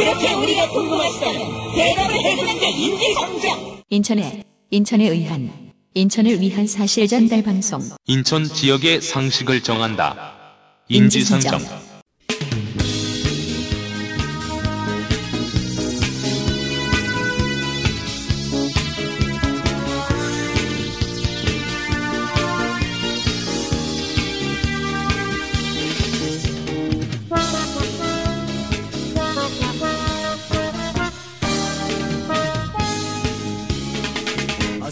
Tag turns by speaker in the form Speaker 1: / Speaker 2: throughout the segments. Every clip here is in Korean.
Speaker 1: 그렇게 우리가 궁금하시다면 대답을 해주는 게 인지상정.
Speaker 2: 인천에 인천에 의한 인천을 위한 사실 전달 방송
Speaker 3: 인천 지역의 상식을 정한다. 인지상정.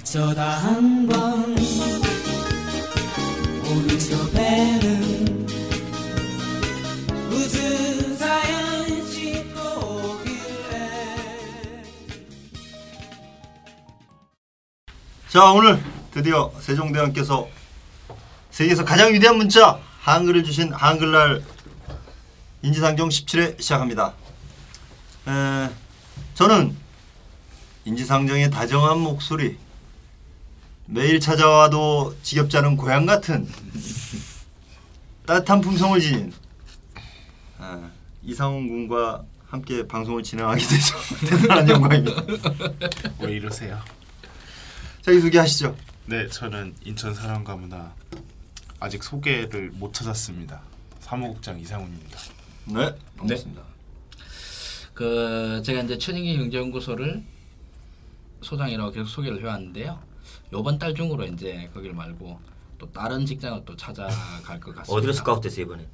Speaker 4: 어쩌다 한 번 오른쪽 배는 무슨 사연 싣고 오길래
Speaker 5: 자 오늘 드디어 세종대왕께서 세계에서 가장 위대한 문자 한글을 주신 한글날 인지상정 17회 시작합니다. 에, 저는 인지상정의 다정한 목소리 매일 찾아와도 지겹지 않은 고향 같은 따뜻한 품성을 지닌 아, 이상훈 군과 함께 방송을 진행하게 돼서 대단한 영광입니다.
Speaker 6: 왜 이러세요?
Speaker 5: 자기 소개하시죠.
Speaker 6: 네, 저는 인천 사랑과 문화 아직 소개를 못 찾았습니다. 사무국장 이상훈입니다.
Speaker 5: 네, 반갑습니다.
Speaker 7: 그 제가 이제 최진기 경제연구소를 소장이라고 계속 소개를 해왔는데요. 이번 달 중으로 이제 거기를 말고 또 다른 직장을 또 찾아갈 것 같습니다.
Speaker 8: 어디로 스카우트했어요 이번에?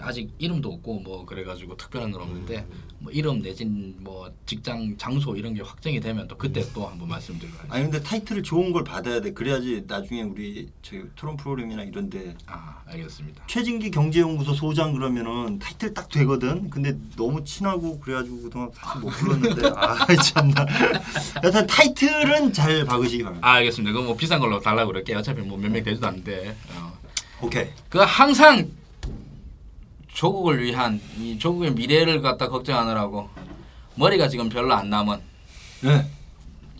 Speaker 7: 아직 이름도 없고 뭐 그래가지고 특별한 건 없는데 뭐 이름 내진 뭐 직장 장소 이런 게 확정이 되면 또 그때 또 한번 하겠습니다.
Speaker 5: 아니 근데 타이틀을 좋은 걸 받아야 돼. 그래야지 나중에 우리 저기 토론 프로그램이나 이런데
Speaker 7: 아 알겠습니다.
Speaker 5: 최진기 경제연구소 소장 그러면은 타이틀 딱 되거든. 근데 너무 친하고 그래가지고 그동안 사실 못 불렀는데 아 참나. 여튼 타이틀은 잘 박으시기 바랍니다.
Speaker 7: 아 알겠습니다. 그거 뭐 비싼 걸로 달라고 그럴게요. 어차피 뭐 몇 명 되지도 않는데. 어.
Speaker 5: 오케이.
Speaker 7: 그 항상 조국을 위한 이 조국의 미래를 갖다 걱정하느라고 머리가 지금 별로 안 남은
Speaker 5: 네.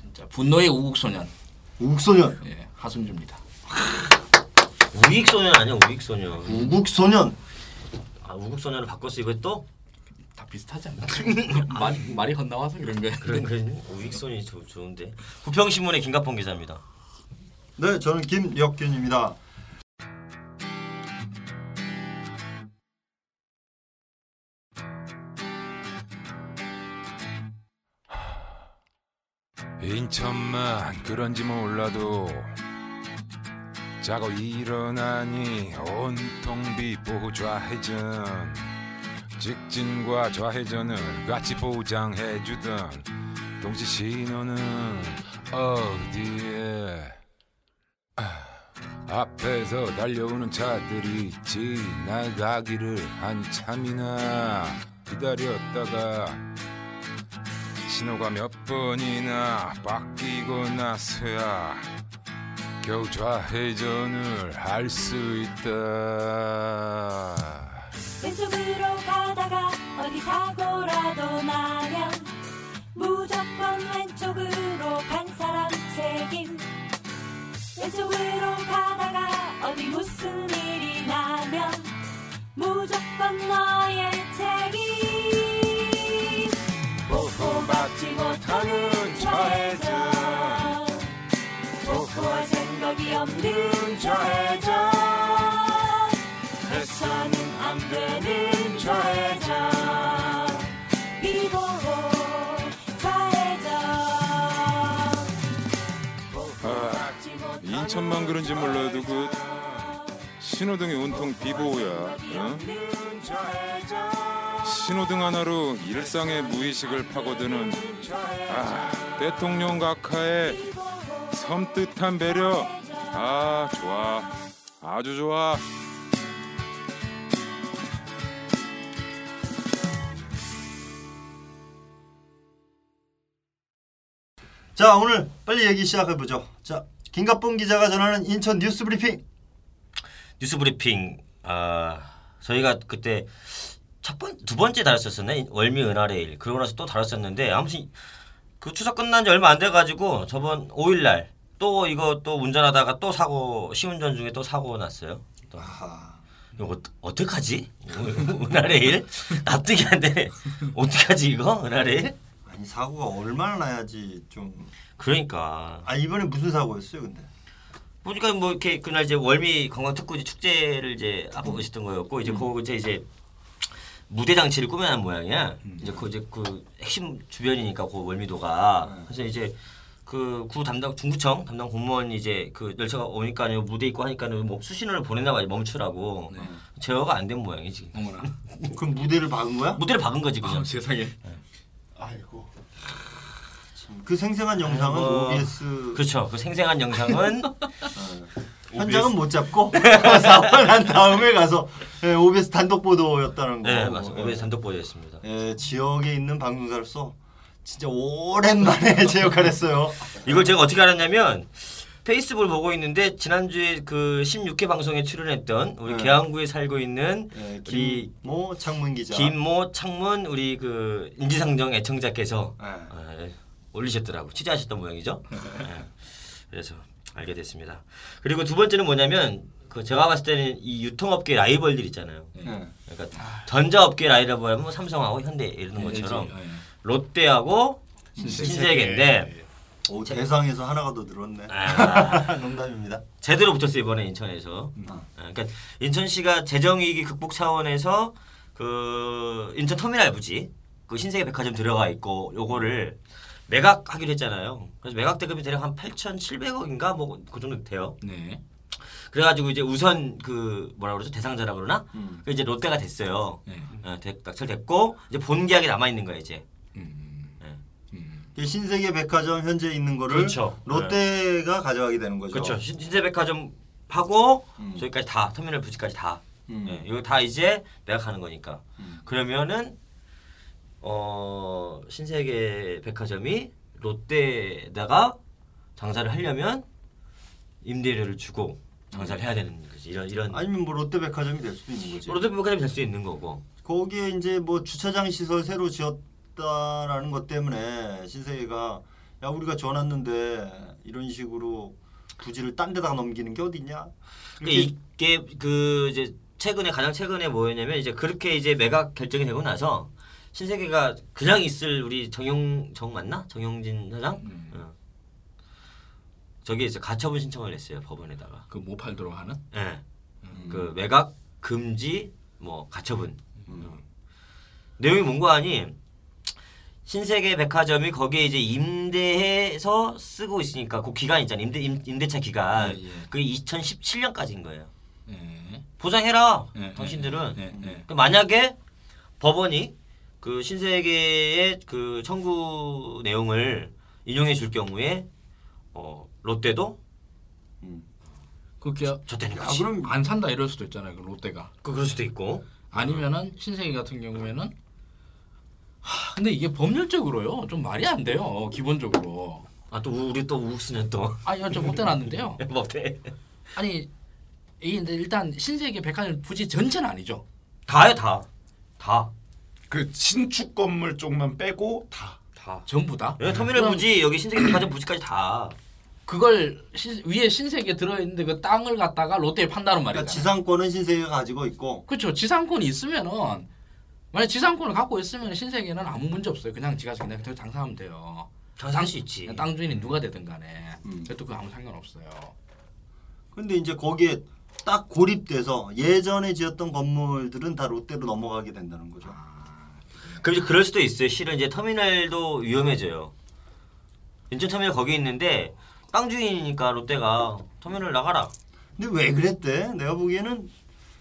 Speaker 7: 진짜 분노의 우국 소년
Speaker 5: 우국 소년.
Speaker 7: 예, 하승주입니다.
Speaker 8: 우익 소년 아니야 우익 소년.
Speaker 5: 우국 소년.
Speaker 8: 아 우국 소년을 바꿨어 이거 또?
Speaker 7: 다 비슷하지 않나? 말이 말이 헛나와서 그런 거야.
Speaker 8: 그런 그런 우익 소년이 좋, 좋은데. 부평신문의 김갑봉 기자입니다.
Speaker 5: 네, 저는 김혁균입니다.
Speaker 9: 인천만 그런지 몰라도 자고 일어나니 온통 비보 좌회전 직진과 좌회전을 같이 보장해주던 동시 신호는 어디에? 아, 앞에서 달려오는 차들이 지나가기를 한참이나 기다렸다가 신호가 몇 번이나 바뀌고 나서야 겨우 좌회전을 할 수 있다.
Speaker 10: 왼쪽으로 가다가 어디 사고라도 나면 무조건 왼쪽으로 간 사람 책임 왼쪽으로 가다가 어디 무슨 일이 나면 무조건 너의 책임 받지 못하는 좌회전. 보호할 생각이 없는 좌회전. 해서는 안 되는 좌회전. 비보호
Speaker 9: 아, 인천만 그런지 몰라도 그 신호등이 온통 비보호야. 어? 신호등 하나로 일상의 무의식을 파고드는 아, 대통령 각하의 섬뜩한 배려. 아, 좋아. 아주 좋아.
Speaker 5: 자, 오늘 빨리 얘기 시작해 보죠. 자, 김갑봉 기자가 전하는 인천 뉴스 브리핑.
Speaker 8: 뉴스 브리핑. 아 저희가 그때 첫번두 번째 다뤘었었네 월미 은하의 일. 그러고 나서 또 다뤘었는데 아무튼 그 추석 끝난 지 얼마 안 돼가지고 저번 5일날 또 이거 또 운전하다가 또 사고 시운전 중에 또 사고 났어요. 또. 이거 어, 어떡하지? 은하레일 납득이 안 되네. 어떡하지 이거 은하레일?
Speaker 5: 아니 사고가 얼마나 나야지 좀.
Speaker 8: 그러니까
Speaker 5: 아 이번에 무슨 사고였어요 근데?
Speaker 8: 보니까 뭐 이렇게 그날 이제 월미 관광특구지 축제를 이제 앞두고 있었던 거였고 이제 그 이제 이제 무대 장치를 꾸며놓은 모양이야. 이제 그 이제 그 핵심 주변이니까 그 월미도가 그래서 이제 그 구 담당 중구청 담당 공무원이 이제 그 열차가 오니까는 무대 있고 하니까는 뭐 수신호를 보내나 봐요 멈추라고 제어가 안 된 모양이지.
Speaker 7: 어머나.
Speaker 5: 그럼 무대를 박은 거야?
Speaker 8: 무대를 박은 거지 그냥.
Speaker 7: 아, 세상에.
Speaker 6: 아이고.
Speaker 5: 그 생생한 영상은
Speaker 8: 뭐,
Speaker 5: OBS
Speaker 8: 그렇죠. 그 생생한 영상은
Speaker 5: 현장은 못 잡고 사고가 난 다음에 가서 예, OBS 단독 보도였다는 거.
Speaker 8: 네 맞습니다.
Speaker 5: 예.
Speaker 8: OBS 단독 보도였습니다.
Speaker 5: 예, 지역에 있는 방송사로서 진짜 오랜만에 제 역할 했어요.
Speaker 8: 이걸 제가 어떻게 알았냐면 페이스북을 보고 있는데 지난주에 그 16회 방송에 출연했던 우리
Speaker 5: 네.
Speaker 8: 계양구에 살고 있는
Speaker 5: 예,
Speaker 8: 우리
Speaker 5: 김모 창문 기자.
Speaker 8: 김모 창문 우리 그 인지상정 애청자께서
Speaker 5: 예.
Speaker 8: 아, 예, 올리셨더라고 취재하셨던 모양이죠. 예. 그래서 알게 됐습니다. 그리고 두 번째는 뭐냐면 그 제가 봤을 때는 이 유통업계 라이벌들 있잖아요.
Speaker 5: 예.
Speaker 8: 그러니까 전자업계 라이벌은 뭐 삼성하고 현대 이러는 것처럼
Speaker 7: 예, 예.
Speaker 8: 롯데하고 신세계인데
Speaker 5: 오, 대상에서 하나가 더 늘었네.
Speaker 8: 아,
Speaker 5: 농담입니다.
Speaker 8: 제대로 붙었어요 이번에 인천에서. 아, 그러니까 인천시가 재정위기 극복 차원에서 그 인천 터미널 부지 그 신세계 백화점 들어가 있고 요거를 매각하기로 했잖아요. 그래서 매각 대금이 대략 한 8,700억인가 뭐 그 정도 돼요.
Speaker 7: 네.
Speaker 8: 그래가지고 이제 우선 그 뭐라 그러죠 대상자라 그러나
Speaker 5: 음.
Speaker 8: 그 이제 롯데가 됐어요.
Speaker 7: 네.
Speaker 8: 어, 대- 낙찰됐고 이제 본 계약이 남아 있는 거야 이제.
Speaker 7: 음.
Speaker 5: 이 신세계 백화점 현재 있는 거를
Speaker 8: 그렇죠.
Speaker 5: 롯데가 가져가게 되는 거죠.
Speaker 8: 그렇죠. 신- 신세백화점 하고
Speaker 5: 음.
Speaker 8: 저기까지 다 터미널 부지까지 다
Speaker 5: 음.
Speaker 8: 예, 이거 다 이제 매각하는 거니까.
Speaker 5: 음.
Speaker 8: 그러면은 어 신세계 백화점이 롯데에다가 장사를 하려면 임대료를 주고 장사를 해야 되는 거지. 이런 이런
Speaker 5: 아니면 뭐 롯데 백화점이 될 수도 있는 거지.
Speaker 8: 롯데 백화점이 될 수 있는 거고.
Speaker 5: 거기에 이제 뭐 주차장 시설 새로 지었다라는 것 때문에 신세계가 야 우리가 지어놨는데 이런 식으로 부지를 딴 데다가 넘기는 게 어딨냐?
Speaker 8: 그러니까 이게 그 이제 최근에 가장 최근에 뭐였냐면 이제 그렇게 이제 매각 결정이 되고 나서 신세계가 그냥 있을 우리 정용 정 맞나 정용진 사장
Speaker 7: 음.
Speaker 8: 어. 저기 이제 가처분 신청을 했어요 법원에다가
Speaker 7: 그 못 팔도록 하는.
Speaker 8: 예.
Speaker 5: 음.
Speaker 8: 그 매각 금지 뭐 가처분 어. 내용이 뭔가 하니 신세계 백화점이 거기에 이제 임대해서 쓰고 있으니까 그 기간 있잖아요 임대 임, 임대차 기간
Speaker 7: 예, 예.
Speaker 8: 그게 2017년까지인 거예요
Speaker 7: 예.
Speaker 8: 보장해라
Speaker 7: 예,
Speaker 8: 당신들은
Speaker 7: 예, 예.
Speaker 8: 그러니까 만약에 법원이 그 신세계의 그 청구 내용을 인용해 줄 경우에 어 롯데도
Speaker 7: 그게
Speaker 8: 줬다는
Speaker 5: 야
Speaker 8: 거지.
Speaker 5: 그럼
Speaker 7: 안 산다 이럴 수도 있잖아요. 그 롯데가.
Speaker 8: 그 그럴 수도 있고.
Speaker 7: 아니면은 신세계 같은 경우에는 하, 근데 이게 법률적으로요 좀 말이 안 돼요 기본적으로.
Speaker 8: 아 또 우리 또 우스는 또.
Speaker 7: 아니 좀 못해놨는데요.
Speaker 8: 못해.
Speaker 7: 아니 이게 근데 일단 신세계 백화점 부지 전체는 아니죠?
Speaker 8: 다해 다다
Speaker 6: 그 신축 건물 쪽만 빼고 다.
Speaker 8: 다.
Speaker 7: 전부 다
Speaker 8: 여기 터미널
Speaker 7: 그럼
Speaker 8: 부지 여기 신세계 백화점 부지까지 다.
Speaker 7: 그걸 신- 위에 신세계 들어있는데 그 땅을 갖다가 롯데에 판다는 말이잖아요
Speaker 5: 그러니까 지상권은 신세계가 가지고 있고
Speaker 7: 그렇죠 지상권이 있으면은 만약 지상권을 갖고 있으면 신세계는 아무 문제 없어요 그냥 지가 그냥 그대로 장사하면 돼요
Speaker 8: 장사할 수 있지.
Speaker 7: 그냥 땅 주인이 누가 되든 간에
Speaker 5: 음.
Speaker 7: 그래도 그거 아무 상관없어요
Speaker 5: 근데 이제 거기에 딱 고립돼서 예전에 지었던 건물들은 다 롯데로 넘어가게 된다는 거죠.
Speaker 8: 그럼 이제 그럴 수도 있어요. 실은 이제 터미널도 위험해져요. 인천 터미널 거기 있는데 땅 주인이니까 롯데가 터미널 나가라.
Speaker 5: 근데 왜 그랬대? 내가 보기에는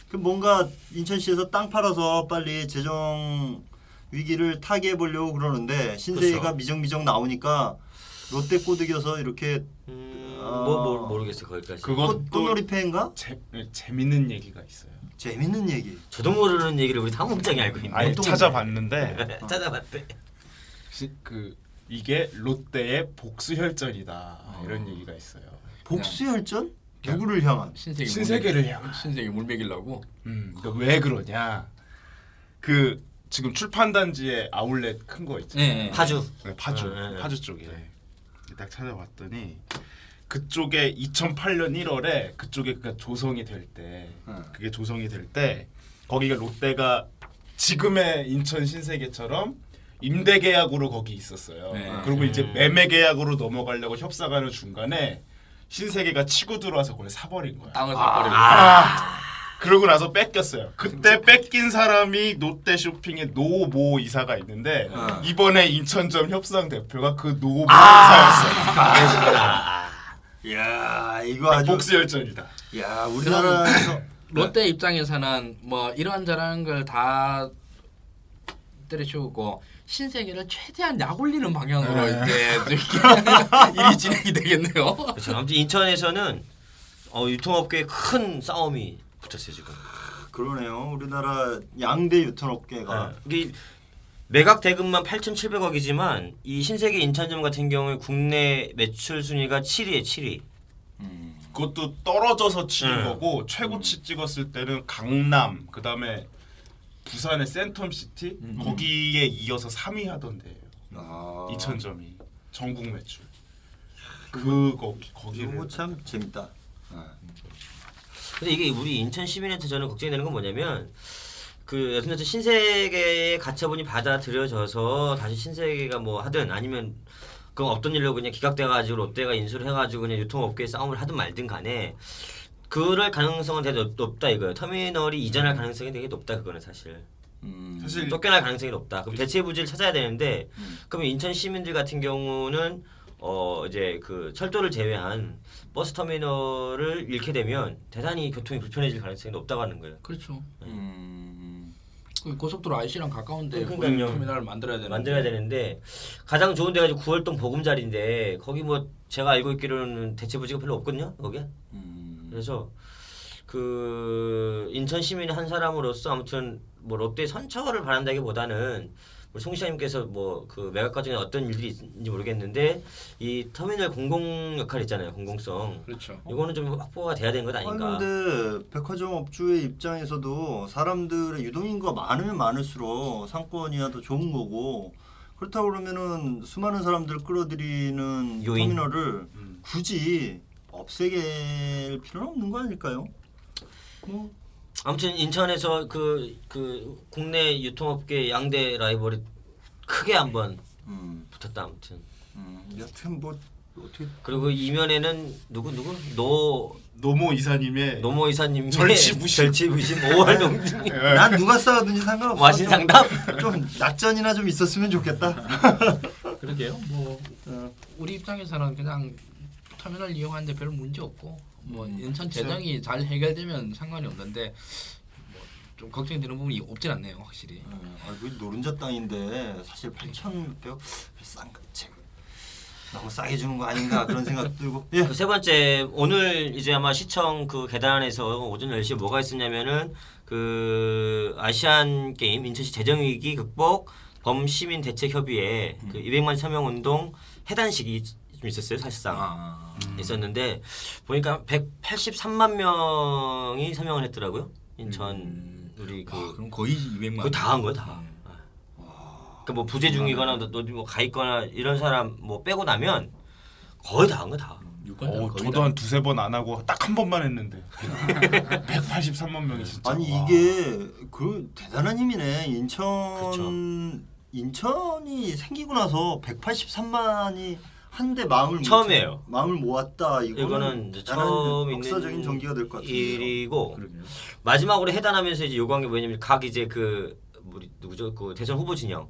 Speaker 5: 그 뭔가 인천시에서 땅 팔아서 빨리 재정 위기를 타개해 보려고 그러는데 신세계가
Speaker 8: 그렇죠.
Speaker 5: 미정미정 나오니까 롯데 꼬드겨서 이렇게
Speaker 8: 음,
Speaker 5: 아.
Speaker 8: 뭐, 뭐 모르겠어요 거기까지.
Speaker 6: 그것도
Speaker 5: 꽃놀이 패인가?
Speaker 6: 재, 재밌는 얘기가 있어요.
Speaker 5: 재밌는 얘기.
Speaker 8: 저도 모르는 얘기를 우리 사무국장이 알고 있네.
Speaker 6: 아니 찾아봤는데
Speaker 8: 찾아봤대.
Speaker 6: 시- 그 이게 롯데의 복수 혈전이다 이런 얘기가 있어요.
Speaker 5: 복수 혈전? 누구를 향한?
Speaker 7: 신세계
Speaker 6: 신세계를
Speaker 7: 물-
Speaker 6: 향한.
Speaker 7: 신세계 물 먹이려고
Speaker 6: 음, 그러니까 왜 그러냐? 그 지금 출판 단지에 아울렛 큰 거 있잖아요.
Speaker 7: 예, 예.
Speaker 8: 파주.
Speaker 6: 네, 파주,
Speaker 8: 네, 네.
Speaker 6: 파주 쪽에 딱 찾아봤더니 그쪽에 2008년 1월에 그쪽에 그니까 조성이 될 때 그게 조성이 될 때 거기가 롯데가 지금의 인천 신세계처럼 임대 계약으로 거기 있었어요.
Speaker 7: 네.
Speaker 6: 그리고 이제 매매 계약으로 넘어가려고 협상하는 중간에 신세계가 치고 들어와서 그걸 사버린 거야.
Speaker 7: 땅을 사버리고
Speaker 6: 아. 그러고 나서 뺏겼어요. 그때 뺏긴 사람이 롯데 쇼핑의 노모 이사가 있는데
Speaker 5: 어.
Speaker 6: 이번에 인천점 협상 대표가 그 노모
Speaker 5: 아.
Speaker 6: 이사였어요.
Speaker 5: 야 이거 아주
Speaker 6: 복수 열전이다.
Speaker 5: 야 우리나라에서
Speaker 7: 롯데 입장에서는 뭐 이러한저러한 걸 다 때려치우고 신세계를 최대한 약올리는 방향으로 이제 일이 진행이 되겠네요.
Speaker 8: 그렇죠. 아무튼 인천에서는 어, 유통업계에 큰 싸움이 붙었어요 지금.
Speaker 5: 그러네요. 우리나라 양대 유통업계가
Speaker 8: 이게 매각 대금만 8,700억이지만 이 신세계 인천점 같은 경우에 국내 매출 순위가 7위에 7위.
Speaker 6: 그것도 떨어져서 치는
Speaker 8: 네.
Speaker 6: 거고 최고치 찍었을 때는 강남 그다음에 부산의 센텀 시티
Speaker 5: 음.
Speaker 6: 거기에 이어서 3위 하던데요.
Speaker 5: 아,
Speaker 6: 2,000점이 전국 매출. 그 거기 거기를
Speaker 5: 이거 참 재밌다.
Speaker 8: 근데 이게 우리 인천 시민한테 저는 걱정이 되는 건 뭐냐면 그 여튼여튼 신세계의 가처분이 받아들여져서 다시 신세계가 뭐 하든 아니면 그건 없던 일로 그냥 기각돼가지고 롯데가 인수를 해가지고 그냥 유통업계에 싸움을 하든 말든 간에 그럴 가능성은 되게 높- 높다 이거예요. 터미널이 이전할 가능성이 되게 높다 그거는 사실.
Speaker 5: 음.
Speaker 6: 사실
Speaker 8: 쫓겨날 가능성이 높다. 그럼 대체 부지를 찾아야 되는데 그럼 인천 시민들 같은 경우는 어 이제 그 철도를 제외한 버스 터미널을 잃게 되면 대단히 교통이 불편해질 가능성이 높다고 하는 거예요.
Speaker 7: 그렇죠.
Speaker 5: 음.
Speaker 7: 그 고속도로 IC랑 가까운데
Speaker 8: 그러니까요.
Speaker 7: 터미널을 만들어야 되는
Speaker 8: 만들어야 되는데 가장 좋은 데가 이제 구월동 보금자리인데 거기 뭐 제가 알고 있기로는 대체 부지가 별로 없거든요. 거기에.
Speaker 5: 음.
Speaker 8: 그래서 그 인천 시민 한 사람으로서 아무튼 뭐 롯데 선처를 바란다기보다는 우리 송 시장님께서 뭐 그 매각 과정에 어떤 일들이 있는지 모르겠는데 이 터미널 공공 역할 있잖아요 공공성
Speaker 7: 그렇죠.
Speaker 8: 이거는 좀 확보가 돼야 되는 것
Speaker 5: 아니
Speaker 8: 아닌가
Speaker 5: 근데 백화점 업주의 입장에서도 사람들의 유동인구가 많으면 많을수록 상권이야 더 좋은 거고 그렇다고 그러면은 수많은 사람들 을 끌어들이는
Speaker 8: 요인.
Speaker 5: 터미널을 굳이 없애게 필요는 없는 거 아닐까요? 뭐
Speaker 8: 아무튼 인천에서 그 그 국내 유통업계 양대 라이벌이 크게 한번
Speaker 5: 음,
Speaker 8: 붙었다 아무튼
Speaker 5: 음, 여튼 뭐 어떻게
Speaker 8: 그리고 이면에는 누구 누구 노
Speaker 6: 노모 이사님의
Speaker 8: 노모 이사님
Speaker 6: 절치부심.
Speaker 8: 절치부심 5월 동지
Speaker 5: 난 누가 싸우든지 상관없어.
Speaker 8: 와신 상담
Speaker 5: 좀 낙전이나 좀 있었으면 좋겠다.
Speaker 7: 그러게요. 뭐
Speaker 5: 어.
Speaker 7: 우리 입장에서는 그냥 터미널 이용하는데 별 문제 없고 뭐
Speaker 5: 음,
Speaker 7: 인천
Speaker 5: 그쵸.
Speaker 7: 재정이 잘 해결되면 상관이 없는데 뭐좀 걱정되는 부분이 없진 않네요, 확실히.
Speaker 5: 아, 그 노른자 땅인데 사실 8,600억 싼가 제 너무 싸게 주는 거 아닌가 그런 생각 들고 예.
Speaker 8: 그 세 번째 오늘 이제 아마 시청 그 계단에서 오전 10시에 뭐가 있었냐면은 그 아시안 게임 인천시 재정 위기 극복 범시민 대책 협의회 그 200만 서명 운동 해단식이 좀 있었어요 사실상
Speaker 7: 아,
Speaker 8: 있었는데 보니까 183만 명이 서명을 했더라고요 인천 우리 그
Speaker 7: 아, 그럼 거의 200만.
Speaker 8: 그거 다한 거야 다. 그러니까 뭐 부재 중이거나 너, 너뭐가 있거나 이런 사람 뭐 빼고 나면 거의 다 한 거야 다.
Speaker 6: 어,
Speaker 7: 거의
Speaker 6: 저도
Speaker 7: 다.
Speaker 6: 한 두세 번 안 하고 딱 한 번만 했는데 183만 명이 진짜
Speaker 5: 아니
Speaker 6: 와.
Speaker 5: 이게 그 대단한 힘이네 인천
Speaker 8: 그렇죠.
Speaker 5: 인천이 생기고 나서 183만이 한데 마음을 못-
Speaker 8: 처음이에요.
Speaker 5: 마음을 모았다 이거는,
Speaker 8: 이거는 처음
Speaker 5: 역사적인 전기가 될 것 같아요.
Speaker 8: 일이고
Speaker 7: 그러게요.
Speaker 8: 마지막으로 해단하면서 이제 요구한 게 뭐냐면 각 이제 그 우리 누구죠 그 대선 후보 진영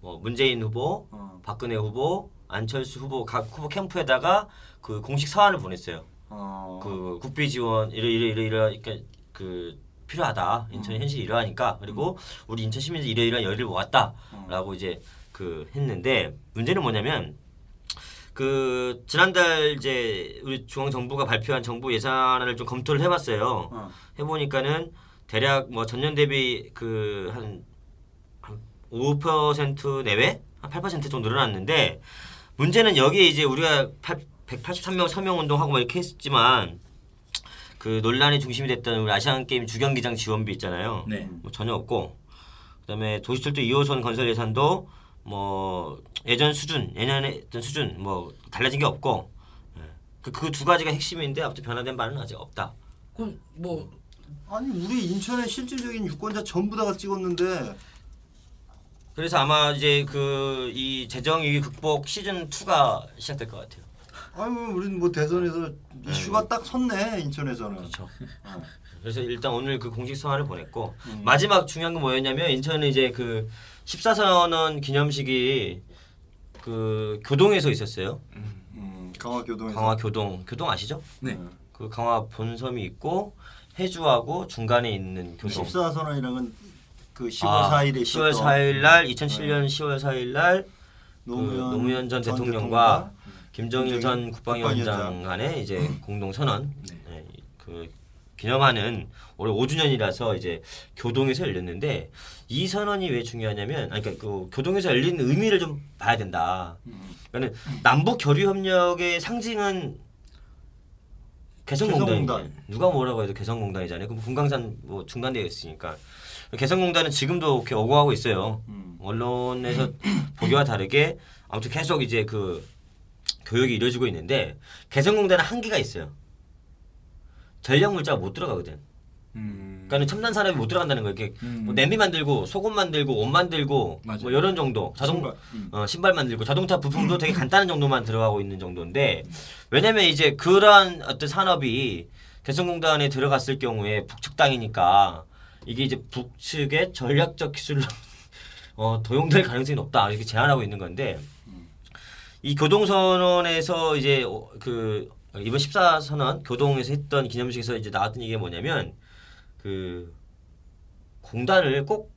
Speaker 8: 뭐 문재인 후보,
Speaker 5: 어.
Speaker 8: 박근혜 후보, 안철수 후보 각 후보 캠프에다가 그 공식 사안을 보냈어요.
Speaker 5: 어.
Speaker 8: 그 국비 지원 이러 이러 이러 이러 그러니까 그 필요하다 인천의 현실이 이러하니까 그리고 우리 인천 시민들 이러 이러한 열의를 모았다라고 이제 그 했는데 문제는 뭐냐면 그 지난달 이제 우리 중앙 정부가 발표한 정부 예산안을 좀 검토를 해봤어요.
Speaker 5: 어.
Speaker 8: 해보니까는 대략 뭐 전년 대비 그한 한 5% 내외 한 8% 정도 늘어났는데 문제는 여기에 이제 우리가 8, 183명 서명 운동하고 막 이렇게 했지만 그 논란의 중심이 됐던 우리 아시안 게임 주경기장 지원비 있잖아요.
Speaker 7: 네.
Speaker 8: 뭐 전혀 없고 그다음에 도시철도 2호선 건설 예산도 뭐 예전 수준 예년에 했던 수준 뭐 달라진 게 없고 예. 그두 가지가 핵심인데 아무튼 변화된 바는 아직 없다.
Speaker 7: 그럼 뭐
Speaker 5: 아니 우리 인천의 실질적인 유권자 전부 다가 찍었는데
Speaker 8: 그래서 아마 이제 그 이 재정 위기 극복 시즌 2가 시작될 것 같아요.
Speaker 5: 아유 우리는 뭐 대선에서 이슈가 딱 섰네 인천에서는.
Speaker 8: 그렇죠.
Speaker 5: 어.
Speaker 8: 그래서 일단 오늘 그 공식 성화를 보냈고
Speaker 5: 음.
Speaker 8: 마지막 중요한 건 뭐였냐면 인천은 이제 그 14선언 기념식이 그 교동에서 있었어요.
Speaker 5: 음, 강화 교동에서.
Speaker 8: 강화 교동 교동 아시죠?
Speaker 7: 네.
Speaker 8: 그 강화 본섬이 있고 해주하고 중간에 있는 교동.
Speaker 5: 14선언이랑은 그 10월
Speaker 8: 아,
Speaker 5: 4일에
Speaker 8: 10월 4일 날 2007년 10월 4일 날
Speaker 5: 노무현,
Speaker 8: 그 노무현 전 대통령과 김정일 전 국방위원장 간의 이제 공동 선언 네, 그 기념하는 올해 5주년이라서 이제 교동에서 열렸는데 이 선언이 왜 중요하냐면 아니 그러니까 그 교동에서 열린 의미를 좀 봐야 된다. 그러니까는 남북 교류 협력의 상징은 개성공단이에요.
Speaker 5: 개성공단.
Speaker 8: 누가 뭐라고 해도 개성공단이잖아요. 그럼 금강산 뭐 중단되어 있으니까 개성공단은 지금도 이렇게 오고하고 있어요.
Speaker 5: 음.
Speaker 8: 언론에서 보기와 다르게 아무튼 계속 이제 그 교육이 이루어지고 있는데 개성공단은 한계가 있어요. 전략 물자가 못 들어가거든. 그러니까는 첨단 산업이 못 들어간다는 거예요. 이렇게 뭐 냄비 만들고 소금 만들고 옷 만들고
Speaker 7: 맞아요.
Speaker 8: 뭐 이런 정도 자동
Speaker 5: 신발. 음.
Speaker 8: 어, 신발 만들고 자동차 부품도 되게 간단한 정도만 들어가고 있는 정도인데 왜냐면 이제 그러한 어떤 산업이 개성공단에 들어갔을 경우에 북측 땅이니까 이게 이제 북측의 전략적 기술로 어, 도용될 가능성이 높다 이렇게 제안하고 있는 건데 이 교동선언에서 이제 어, 그 이번 14선언 교동에서 했던 기념식에서 이제 나왔던 얘기가 뭐냐면 그 공단을 꼭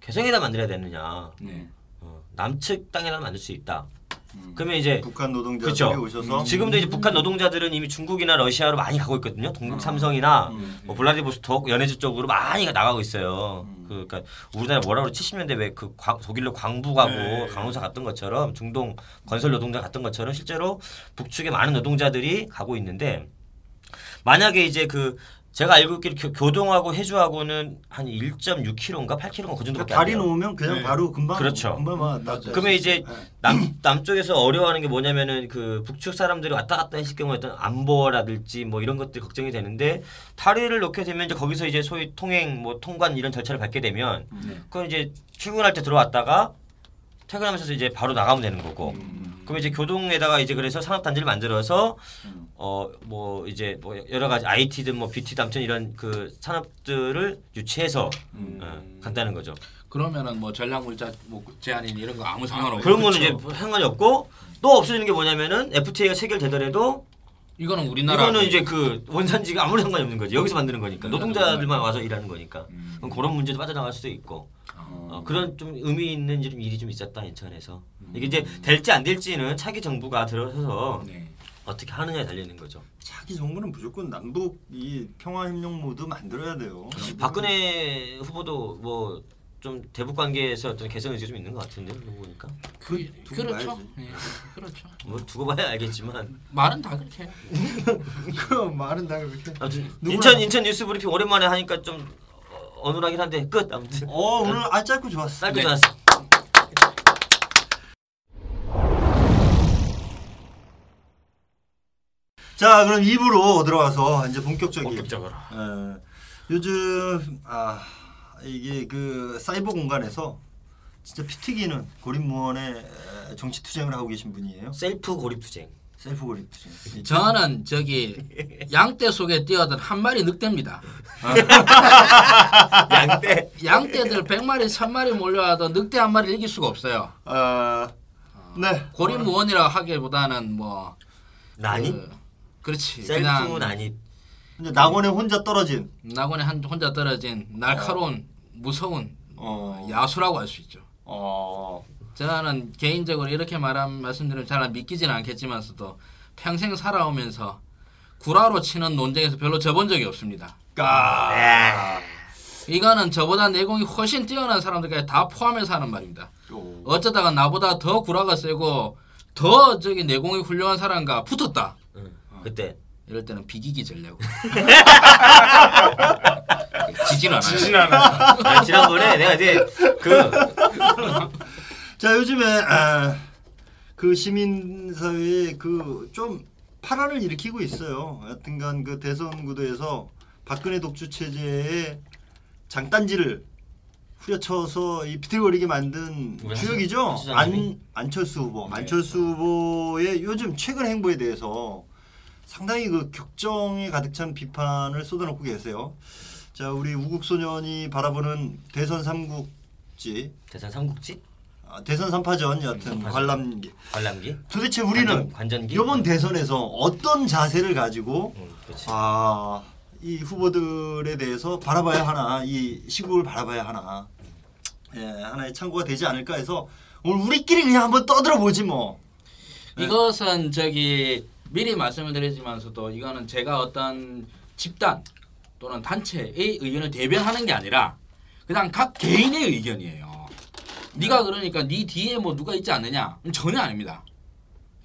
Speaker 8: 개성에다 만들어야 되느냐
Speaker 7: 네.
Speaker 8: 어, 남측 땅에다 만들 수 있다.
Speaker 5: 음.
Speaker 8: 그러면 이제
Speaker 5: 북한 노동자들이
Speaker 8: 그쵸.
Speaker 5: 오셔서
Speaker 8: 지금도 이제 북한 노동자들은 이미 중국이나 러시아로 많이 가고 있거든요. 동국 삼성이나
Speaker 5: 음.
Speaker 8: 뭐 블라디보스톡, 연해주 쪽으로 많이 나가고 있어요. 그, 그러니까 우리나라 뭐라 그러 70년대 왜 그 독일로 광부 가고
Speaker 6: 네.
Speaker 8: 간호사 갔던 것처럼 중동 건설 노동자 갔던 것처럼 실제로 북측에 많은 노동자들이 가고 있는데 만약에 이제 그 제가 알고 있기로 교- 교동하고 해주하고는 한 1.6km인가 8km인가 그 정도밖에 안
Speaker 5: 다리
Speaker 8: 돼요.
Speaker 5: 놓으면 그냥
Speaker 6: 네.
Speaker 5: 바로 금방
Speaker 8: 그렇죠.
Speaker 5: 금방 막 나-
Speaker 8: 그러면 이제
Speaker 5: 네.
Speaker 8: 남 남쪽에서 어려워하는 게 뭐냐면은 그 북측 사람들이 왔다 갔다 했을 경우에 어떤 안보라든지 뭐 이런 것들이 걱정이 되는데 다리를 놓게 되면 이제 거기서 이제 소위 통행 뭐 통관 이런 절차를 밟게 되면
Speaker 5: 네.
Speaker 8: 그건 이제 출근할 때 들어왔다가 퇴근하면서 이제 바로 나가면 되는 거고. 그럼 이제 교동에다가 이제 그래서 산업 단지를 만들어서 어뭐 이제 뭐 여러 가지 IT든 뭐 BT든 아무튼 이런 그 산업들을 유치해서 어, 간다는 거죠.
Speaker 7: 그러면은 뭐 전략 물자 뭐 제한인 이런 거 아무 상관없고
Speaker 8: 그런 거는 이제 상관이 없고 또 없어지는 게 뭐냐면은 FTA가 체결되더라도
Speaker 7: 이거는 우리나라
Speaker 8: 이거는 이제 그 원산지가 아무런 상관이 없는 거지. 여기서 만드는 거니까. 노동자들만 와서 일하는 거니까. 그럼 그런 문제도 빠져나갈 수도 있고 어, 그런 좀 의미 있는 좀 일이 좀 있었다 인천에서 이게 이제 될지 안 될지는 차기 정부가 들어서서
Speaker 7: 네.
Speaker 8: 어떻게 하느냐에 달리는 거죠.
Speaker 5: 차기 정부는 무조건 남북 이 평화 협력 모드 만들어야 돼요.
Speaker 8: 박근혜 후보도 뭐 좀 대북 관계에서 어떤 개선 의지가 좀 있는 것 같은데 보니까
Speaker 7: 그,
Speaker 5: 두고
Speaker 7: 그렇죠.
Speaker 5: 봐야지.
Speaker 7: 네, 그렇죠.
Speaker 8: 뭐 두고 봐야 알겠지만
Speaker 7: 말은 다 그렇게.
Speaker 5: 그 말은 다 그렇게.
Speaker 8: 아무튼 인천 인천 뉴스 브리핑 오랜만에 하니까 좀 어, 어눌하긴 한데 끝 아무튼
Speaker 5: 어 오늘 아 짧고 좋았어.
Speaker 8: 짧게
Speaker 7: 네.
Speaker 8: 좋았어.
Speaker 5: 자 그럼 2부로 들어가서 이제 본격적인
Speaker 8: 본격적으로.
Speaker 5: 예, 요즘 아 이게 그 사이버 공간에서 진짜 피 튀기는 고립무원의 정치 투쟁을 하고 계신 분이에요.
Speaker 8: 셀프 고립 투쟁.
Speaker 5: 셀프 투쟁.
Speaker 7: 저는 저기 양떼 속에 뛰어든 한 마리 늑대입니다.
Speaker 8: 양떼.
Speaker 7: 양떼들 100마리, 1000마리 몰려와도 늑대 한 마리 이길 수가 없어요.
Speaker 5: 아 네.
Speaker 7: 고립무원이라고 하기보다는 뭐
Speaker 8: 난이?
Speaker 7: 그, 그렇지.
Speaker 8: 셀프
Speaker 7: 그냥
Speaker 8: 난이.
Speaker 5: 이제 낙원에 혼자 떨어진.
Speaker 7: 낙원에 한 혼자 떨어진 날카로운 무서운
Speaker 5: 어.
Speaker 7: 야수라고 할 수 있죠.
Speaker 5: 어.
Speaker 7: 저는 개인적으로 이렇게 말하면 말씀드리면 잘 믿기지는 않겠지만서도 평생 살아오면서 구라로 치는 논쟁에서 별로 져본 적이 없습니다.
Speaker 5: 까.
Speaker 7: 이거는 저보다 내공이 훨씬 뛰어난 사람들까지 다 포함해서 하는 말입니다.
Speaker 5: 오.
Speaker 7: 어쩌다가 나보다 더 구라가 세고 더 저기 내공이 훌륭한 사람과 붙었다.
Speaker 8: 응. 그때
Speaker 7: 이럴 때는 비기기 전략. 지진 않아요.
Speaker 6: 지진 않아.
Speaker 8: 아, 지난번에 내가 이제 그
Speaker 5: 자 요즘에 아, 그 시민사회에 그 좀 파란을 일으키고 있어요. 여튼간 그 대선 구도에서 박근혜 독주 체제의 장단지를 후려쳐서 이 비틀거리게 만든 주역이죠. 안 안철수 후보.
Speaker 7: 네.
Speaker 5: 안철수 후보의 요즘 최근 행보에 대해서 상당히 그 격정에 가득 찬 비판을 쏟아놓고 계세요. 자, 우리 우국 소년이 바라보는 대선 삼국지,
Speaker 8: 대선 삼국지
Speaker 5: 아, 대선 삼파전 여튼
Speaker 8: 삼파전.
Speaker 5: 관람기.
Speaker 8: 관람기.
Speaker 5: 도대체 우리는
Speaker 8: 관전- 관전기?
Speaker 5: 이번 대선에서 어떤 자세를 가지고
Speaker 8: 음.
Speaker 5: 아, 이 후보들에 대해서 바라봐야 하나, 이 시국을 바라봐야 하나, 예, 하나의 참고가 되지 않을까 해서 오늘 우리끼리 그냥 한번 떠들어 보지 뭐.
Speaker 7: 이것은 저기 미리 말씀을 드리지만서도 이거는 제가 어떤 집단 또는 단체의 의견을 대변하는 게 아니라 그냥 각 개인의 의견이에요. 네가 그러니까 네 뒤에 뭐 누가 있지 않느냐? 전혀 아닙니다.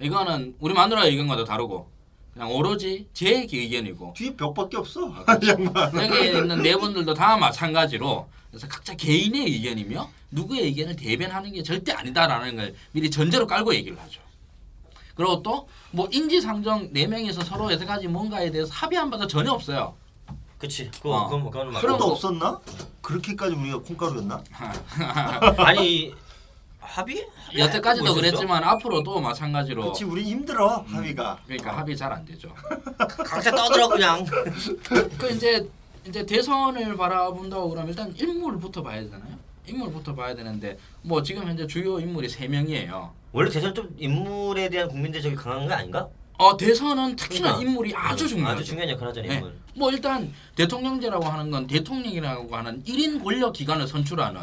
Speaker 7: 이거는 우리 마누라의 의견과도 다르고 그냥 오로지 제 의견이고
Speaker 5: 뒤에 벽밖에 없어.
Speaker 7: 여기 있는 네 분들도 다 마찬가지로 그래서 각자 개인의 의견이며 누구의 의견을 대변하는 게 절대 아니다라는 걸 미리 전제로 깔고 얘기를 하죠. 그리고 또 뭐 인지상정 네 명이서 서로 여태까지 뭔가에 대해서 합의한 바가 전혀 없어요.
Speaker 8: 그치. 그거
Speaker 7: 어.
Speaker 8: 그건 그건 맞.
Speaker 7: 그럼
Speaker 5: 하나도
Speaker 7: 뭐-
Speaker 5: 없었나? 그렇게까지 우리가 콩가루였나?
Speaker 8: 아니 합의?
Speaker 7: 여태까지도
Speaker 8: 뭐?
Speaker 7: 그랬지만 앞으로도 마찬가지로
Speaker 5: 그렇지, 우리 힘들어 합의가.
Speaker 7: 그러니까 합의 잘 안 되죠.
Speaker 8: 각자 떠들어 그냥.
Speaker 7: 그 이제 이제 대선을 바라본다고 그러면 일단 인물부터 봐야 되잖아요. 인물부터 봐야 되는데 뭐 지금 현재 주요 인물이 세 명이에요.
Speaker 8: 원래 대선 좀 인물에 대한 국민들 저기 강한 거 아닌가?
Speaker 7: 어 대선은 특히나
Speaker 8: 그러니까.
Speaker 7: 인물이 아주 중요하죠.
Speaker 8: 아주 중요한 역할 하잖아요
Speaker 7: 네.
Speaker 8: 인물.
Speaker 7: 뭐 일단 대통령제라고 하는 건 대통령이라고 하는 1인 권력 기관을 선출하는.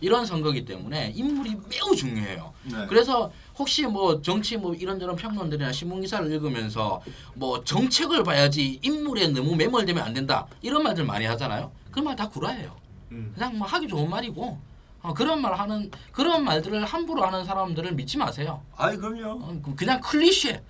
Speaker 7: 이런 선거기 때문에 인물이 매우 중요해요.
Speaker 5: 네.
Speaker 7: 그래서 혹시 뭐 정치 뭐 이런저런 평론들이나 신문 기사를 읽으면서 뭐 정책을 봐야지 인물에 너무 매몰되면 안 된다 이런 말들 많이 하잖아요. 그말다 구라예요.
Speaker 6: 음.
Speaker 7: 그냥 뭐 하기 좋은 말이고 어, 그런 말 하는 그런 말들을 함부로 하는 사람들을 믿지 마세요.
Speaker 5: 아이 그럼요.
Speaker 7: 어, 그- 그냥 클리셰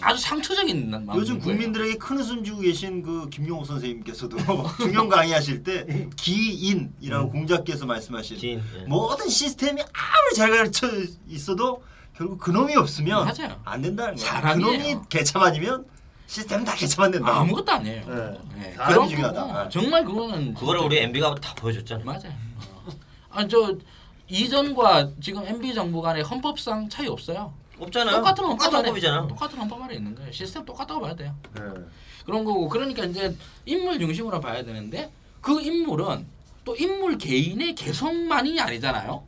Speaker 7: 아주 상처적인 말
Speaker 5: 요즘 국민들에게 큰 웃음 주고 계신 그 김용호 선생님께서도 중요한 강의하실 때 기인이라고 공자께서 말씀하신
Speaker 8: 긴. 예.
Speaker 5: 모든 시스템이 아무리 잘 가르쳐 있어도 결국 그놈이 없으면
Speaker 7: 맞아요.
Speaker 5: 안 된다는 거예요. 그놈이 개참 아니면 시스템 다 개참 안 된다.
Speaker 7: 아무것도 아니에요.
Speaker 5: 네.
Speaker 7: 네. 그런
Speaker 5: 중요하다. 네.
Speaker 7: 정말 그거는
Speaker 8: 그거를 우리 MB가 다 보여줬잖아.
Speaker 7: 맞아요. 어. 아저 이전과 지금 MB 정부 간의 헌법상 차이 없어요.
Speaker 8: 없잖아요.
Speaker 7: 똑같은 헌법
Speaker 8: 똑같은 법이잖아.
Speaker 7: 안에 있는 거예요. 시스템 똑같다고 봐야 돼요.
Speaker 5: 네.
Speaker 7: 그런 거고 그러니까 이제 인물 중심으로 봐야 되는데 그 인물은 또 인물 개인의 개성만이 아니잖아요.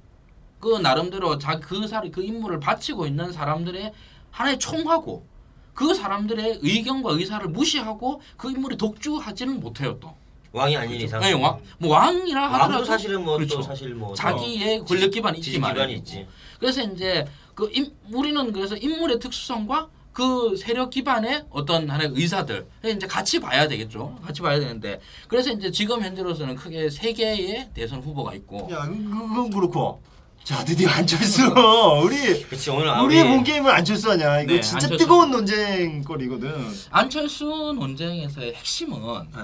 Speaker 7: 그 나름대로 자그 사람 그 인물을 바치고 있는 사람들의 하나의 총하고 그 사람들의 의견과 의사를 무시하고 그 인물이 독주하지는 못해요 또.
Speaker 8: 왕이 아닌 이상.
Speaker 7: 네, 왕, 뭐 왕이라 하더라도
Speaker 8: 사실은 뭐또
Speaker 7: 그렇죠.
Speaker 8: 사실 뭐
Speaker 7: 자기의
Speaker 8: 어,
Speaker 7: 권력 기반이 있지
Speaker 8: 있지.
Speaker 7: 그래서 이제 그 인, 우리는 그래서 인물의 특수성과 그 세력 기반의 어떤 하나의 의사들 이제 같이 봐야 되겠죠. 같이 봐야 되는데 그래서 이제 지금 현재로서는 크게 세 개의 대선 후보가 있고
Speaker 5: 야, 그- 그건 그렇고. 자, 드디어 안철수. 우리
Speaker 8: 그렇지 오늘
Speaker 5: 우리의
Speaker 8: 우리
Speaker 5: 본 게임은 안철수 아니야. 이거
Speaker 7: 네,
Speaker 5: 진짜
Speaker 7: 안철수.
Speaker 5: 뜨거운 논쟁거리거든.
Speaker 7: 안철수 논쟁에서의 핵심은
Speaker 5: 네.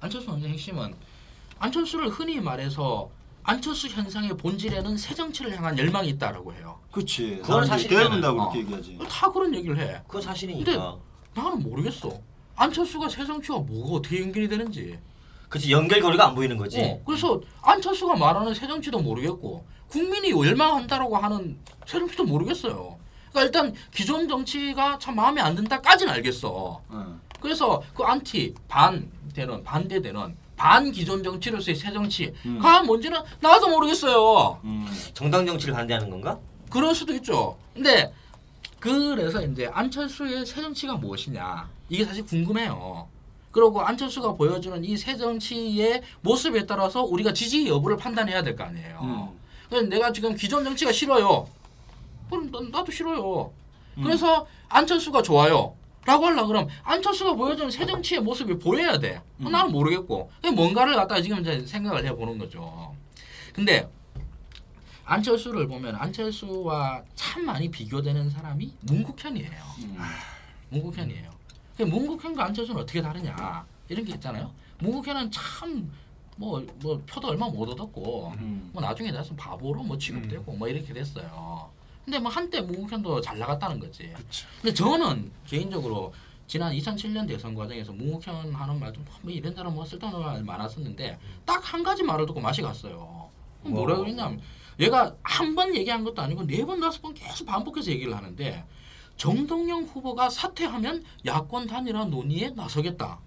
Speaker 7: 안철수 논쟁 핵심은 안철수를 흔히 말해서 안철수 현상의 본질에는 새 정치를 향한 열망이 있다라고 해요.
Speaker 5: 그렇지.
Speaker 8: 그건 사실이잖아요.
Speaker 5: 대한다고
Speaker 7: 어.
Speaker 5: 그렇게 얘기하지.
Speaker 7: 다 그런 얘기를 해.
Speaker 8: 그건 사실이니까.
Speaker 7: 나는 모르겠어. 안철수가 새 정치와 뭐가 어떻게 연결이 되는지.
Speaker 8: 그렇지 연결고리가 안 보이는 거지.
Speaker 7: 어, 그래서 안철수가 말하는 새 정치도 모르겠고 국민이 열망한다라고 하는 새 정치도 모르겠어요. 그러니까 일단 기존 정치가 참 마음에 안 든다까지는 알겠어.
Speaker 5: 어.
Speaker 7: 그래서 그 안티 반대는 반대되는 반 기존 정치로서의 새 정치가
Speaker 5: 음.
Speaker 7: 뭔지는 나도 모르겠어요.
Speaker 5: 음.
Speaker 8: 정당 정치를 반대하는 건가?
Speaker 7: 그럴 수도 있죠. 근데 그래서 이제 안철수의 새 정치가 무엇이냐 이게 사실 궁금해요. 그리고 안철수가 보여주는 이 새 정치의 모습에 따라서 우리가 지지 여부를 판단해야 될 거 아니에요.
Speaker 5: 음.
Speaker 7: 그래서 내가 지금 기존 정치가 싫어요. 그럼 난- 나도 싫어요.
Speaker 5: 음.
Speaker 7: 그래서 안철수가 좋아요. 라고 하려 그럼 안철수가 보여주는 새 정치의 모습이 보여야 돼.
Speaker 5: 음.
Speaker 7: 나는 모르겠고 그냥 뭔가를 갖다가 지금 이제 생각을 해보는 거죠. 근데 안철수를 보면 안철수와 참 많이 비교되는 사람이 문국현이에요.
Speaker 5: 음.
Speaker 7: 문국현이에요. 그 문국현과 안철수는 어떻게 다르냐 이런 게 있잖아요. 문국현은 참 뭐 뭐 표도 얼마 못 얻었고
Speaker 5: 음.
Speaker 7: 뭐 나중에 나서 바보로 뭐 취급되고 뭐 이렇게 됐어요. 근데 뭐 한때 무국현도 잘 나갔다는 거지. 근데 저는 개인적으로 지난 2007년 대선 과정에서 무국현 하는 말도 뭐 이런 저런 뭐 쓸데없는 말 많았었는데 딱 한 가지 말을 듣고 맛이 갔어요. 뭐라 그랬냐면 얘가 한 번 얘기한 것도 아니고 네 번 다섯 번 계속 반복해서 얘기를 하는데 정동영 후보가 사퇴하면 야권 단일화 논의에 나서겠다.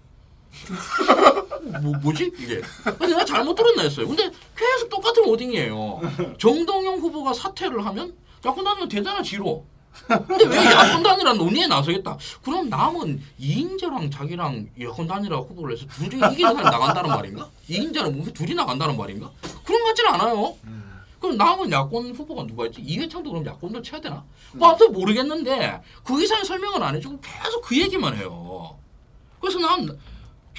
Speaker 7: 뭐, 뭐지 이게? 내가 잘못 들었나 했어요. 근데 계속 똑같은 워딩이에요. 정동영 후보가 사퇴를 하면 야권 단일화 대단한 지로. 근데 왜 야권 단일화 논의에 나서겠다? 그럼 남은 이인재랑 자기랑 야권 단일화 후보를 해서 둘 중에 이기는 사람이 나간다는 말인가? 이인재랑 뭐 둘이 나간다는 말인가? 그런 것 같지는 않아요. 그럼 남은 야권 후보가 누가 있지? 이회창도 그럼 야권도 쳐야 되나? 뭐 아무튼 모르겠는데 그 이상의 설명을 안 해주고 계속 그 얘기만 해요. 그래서 난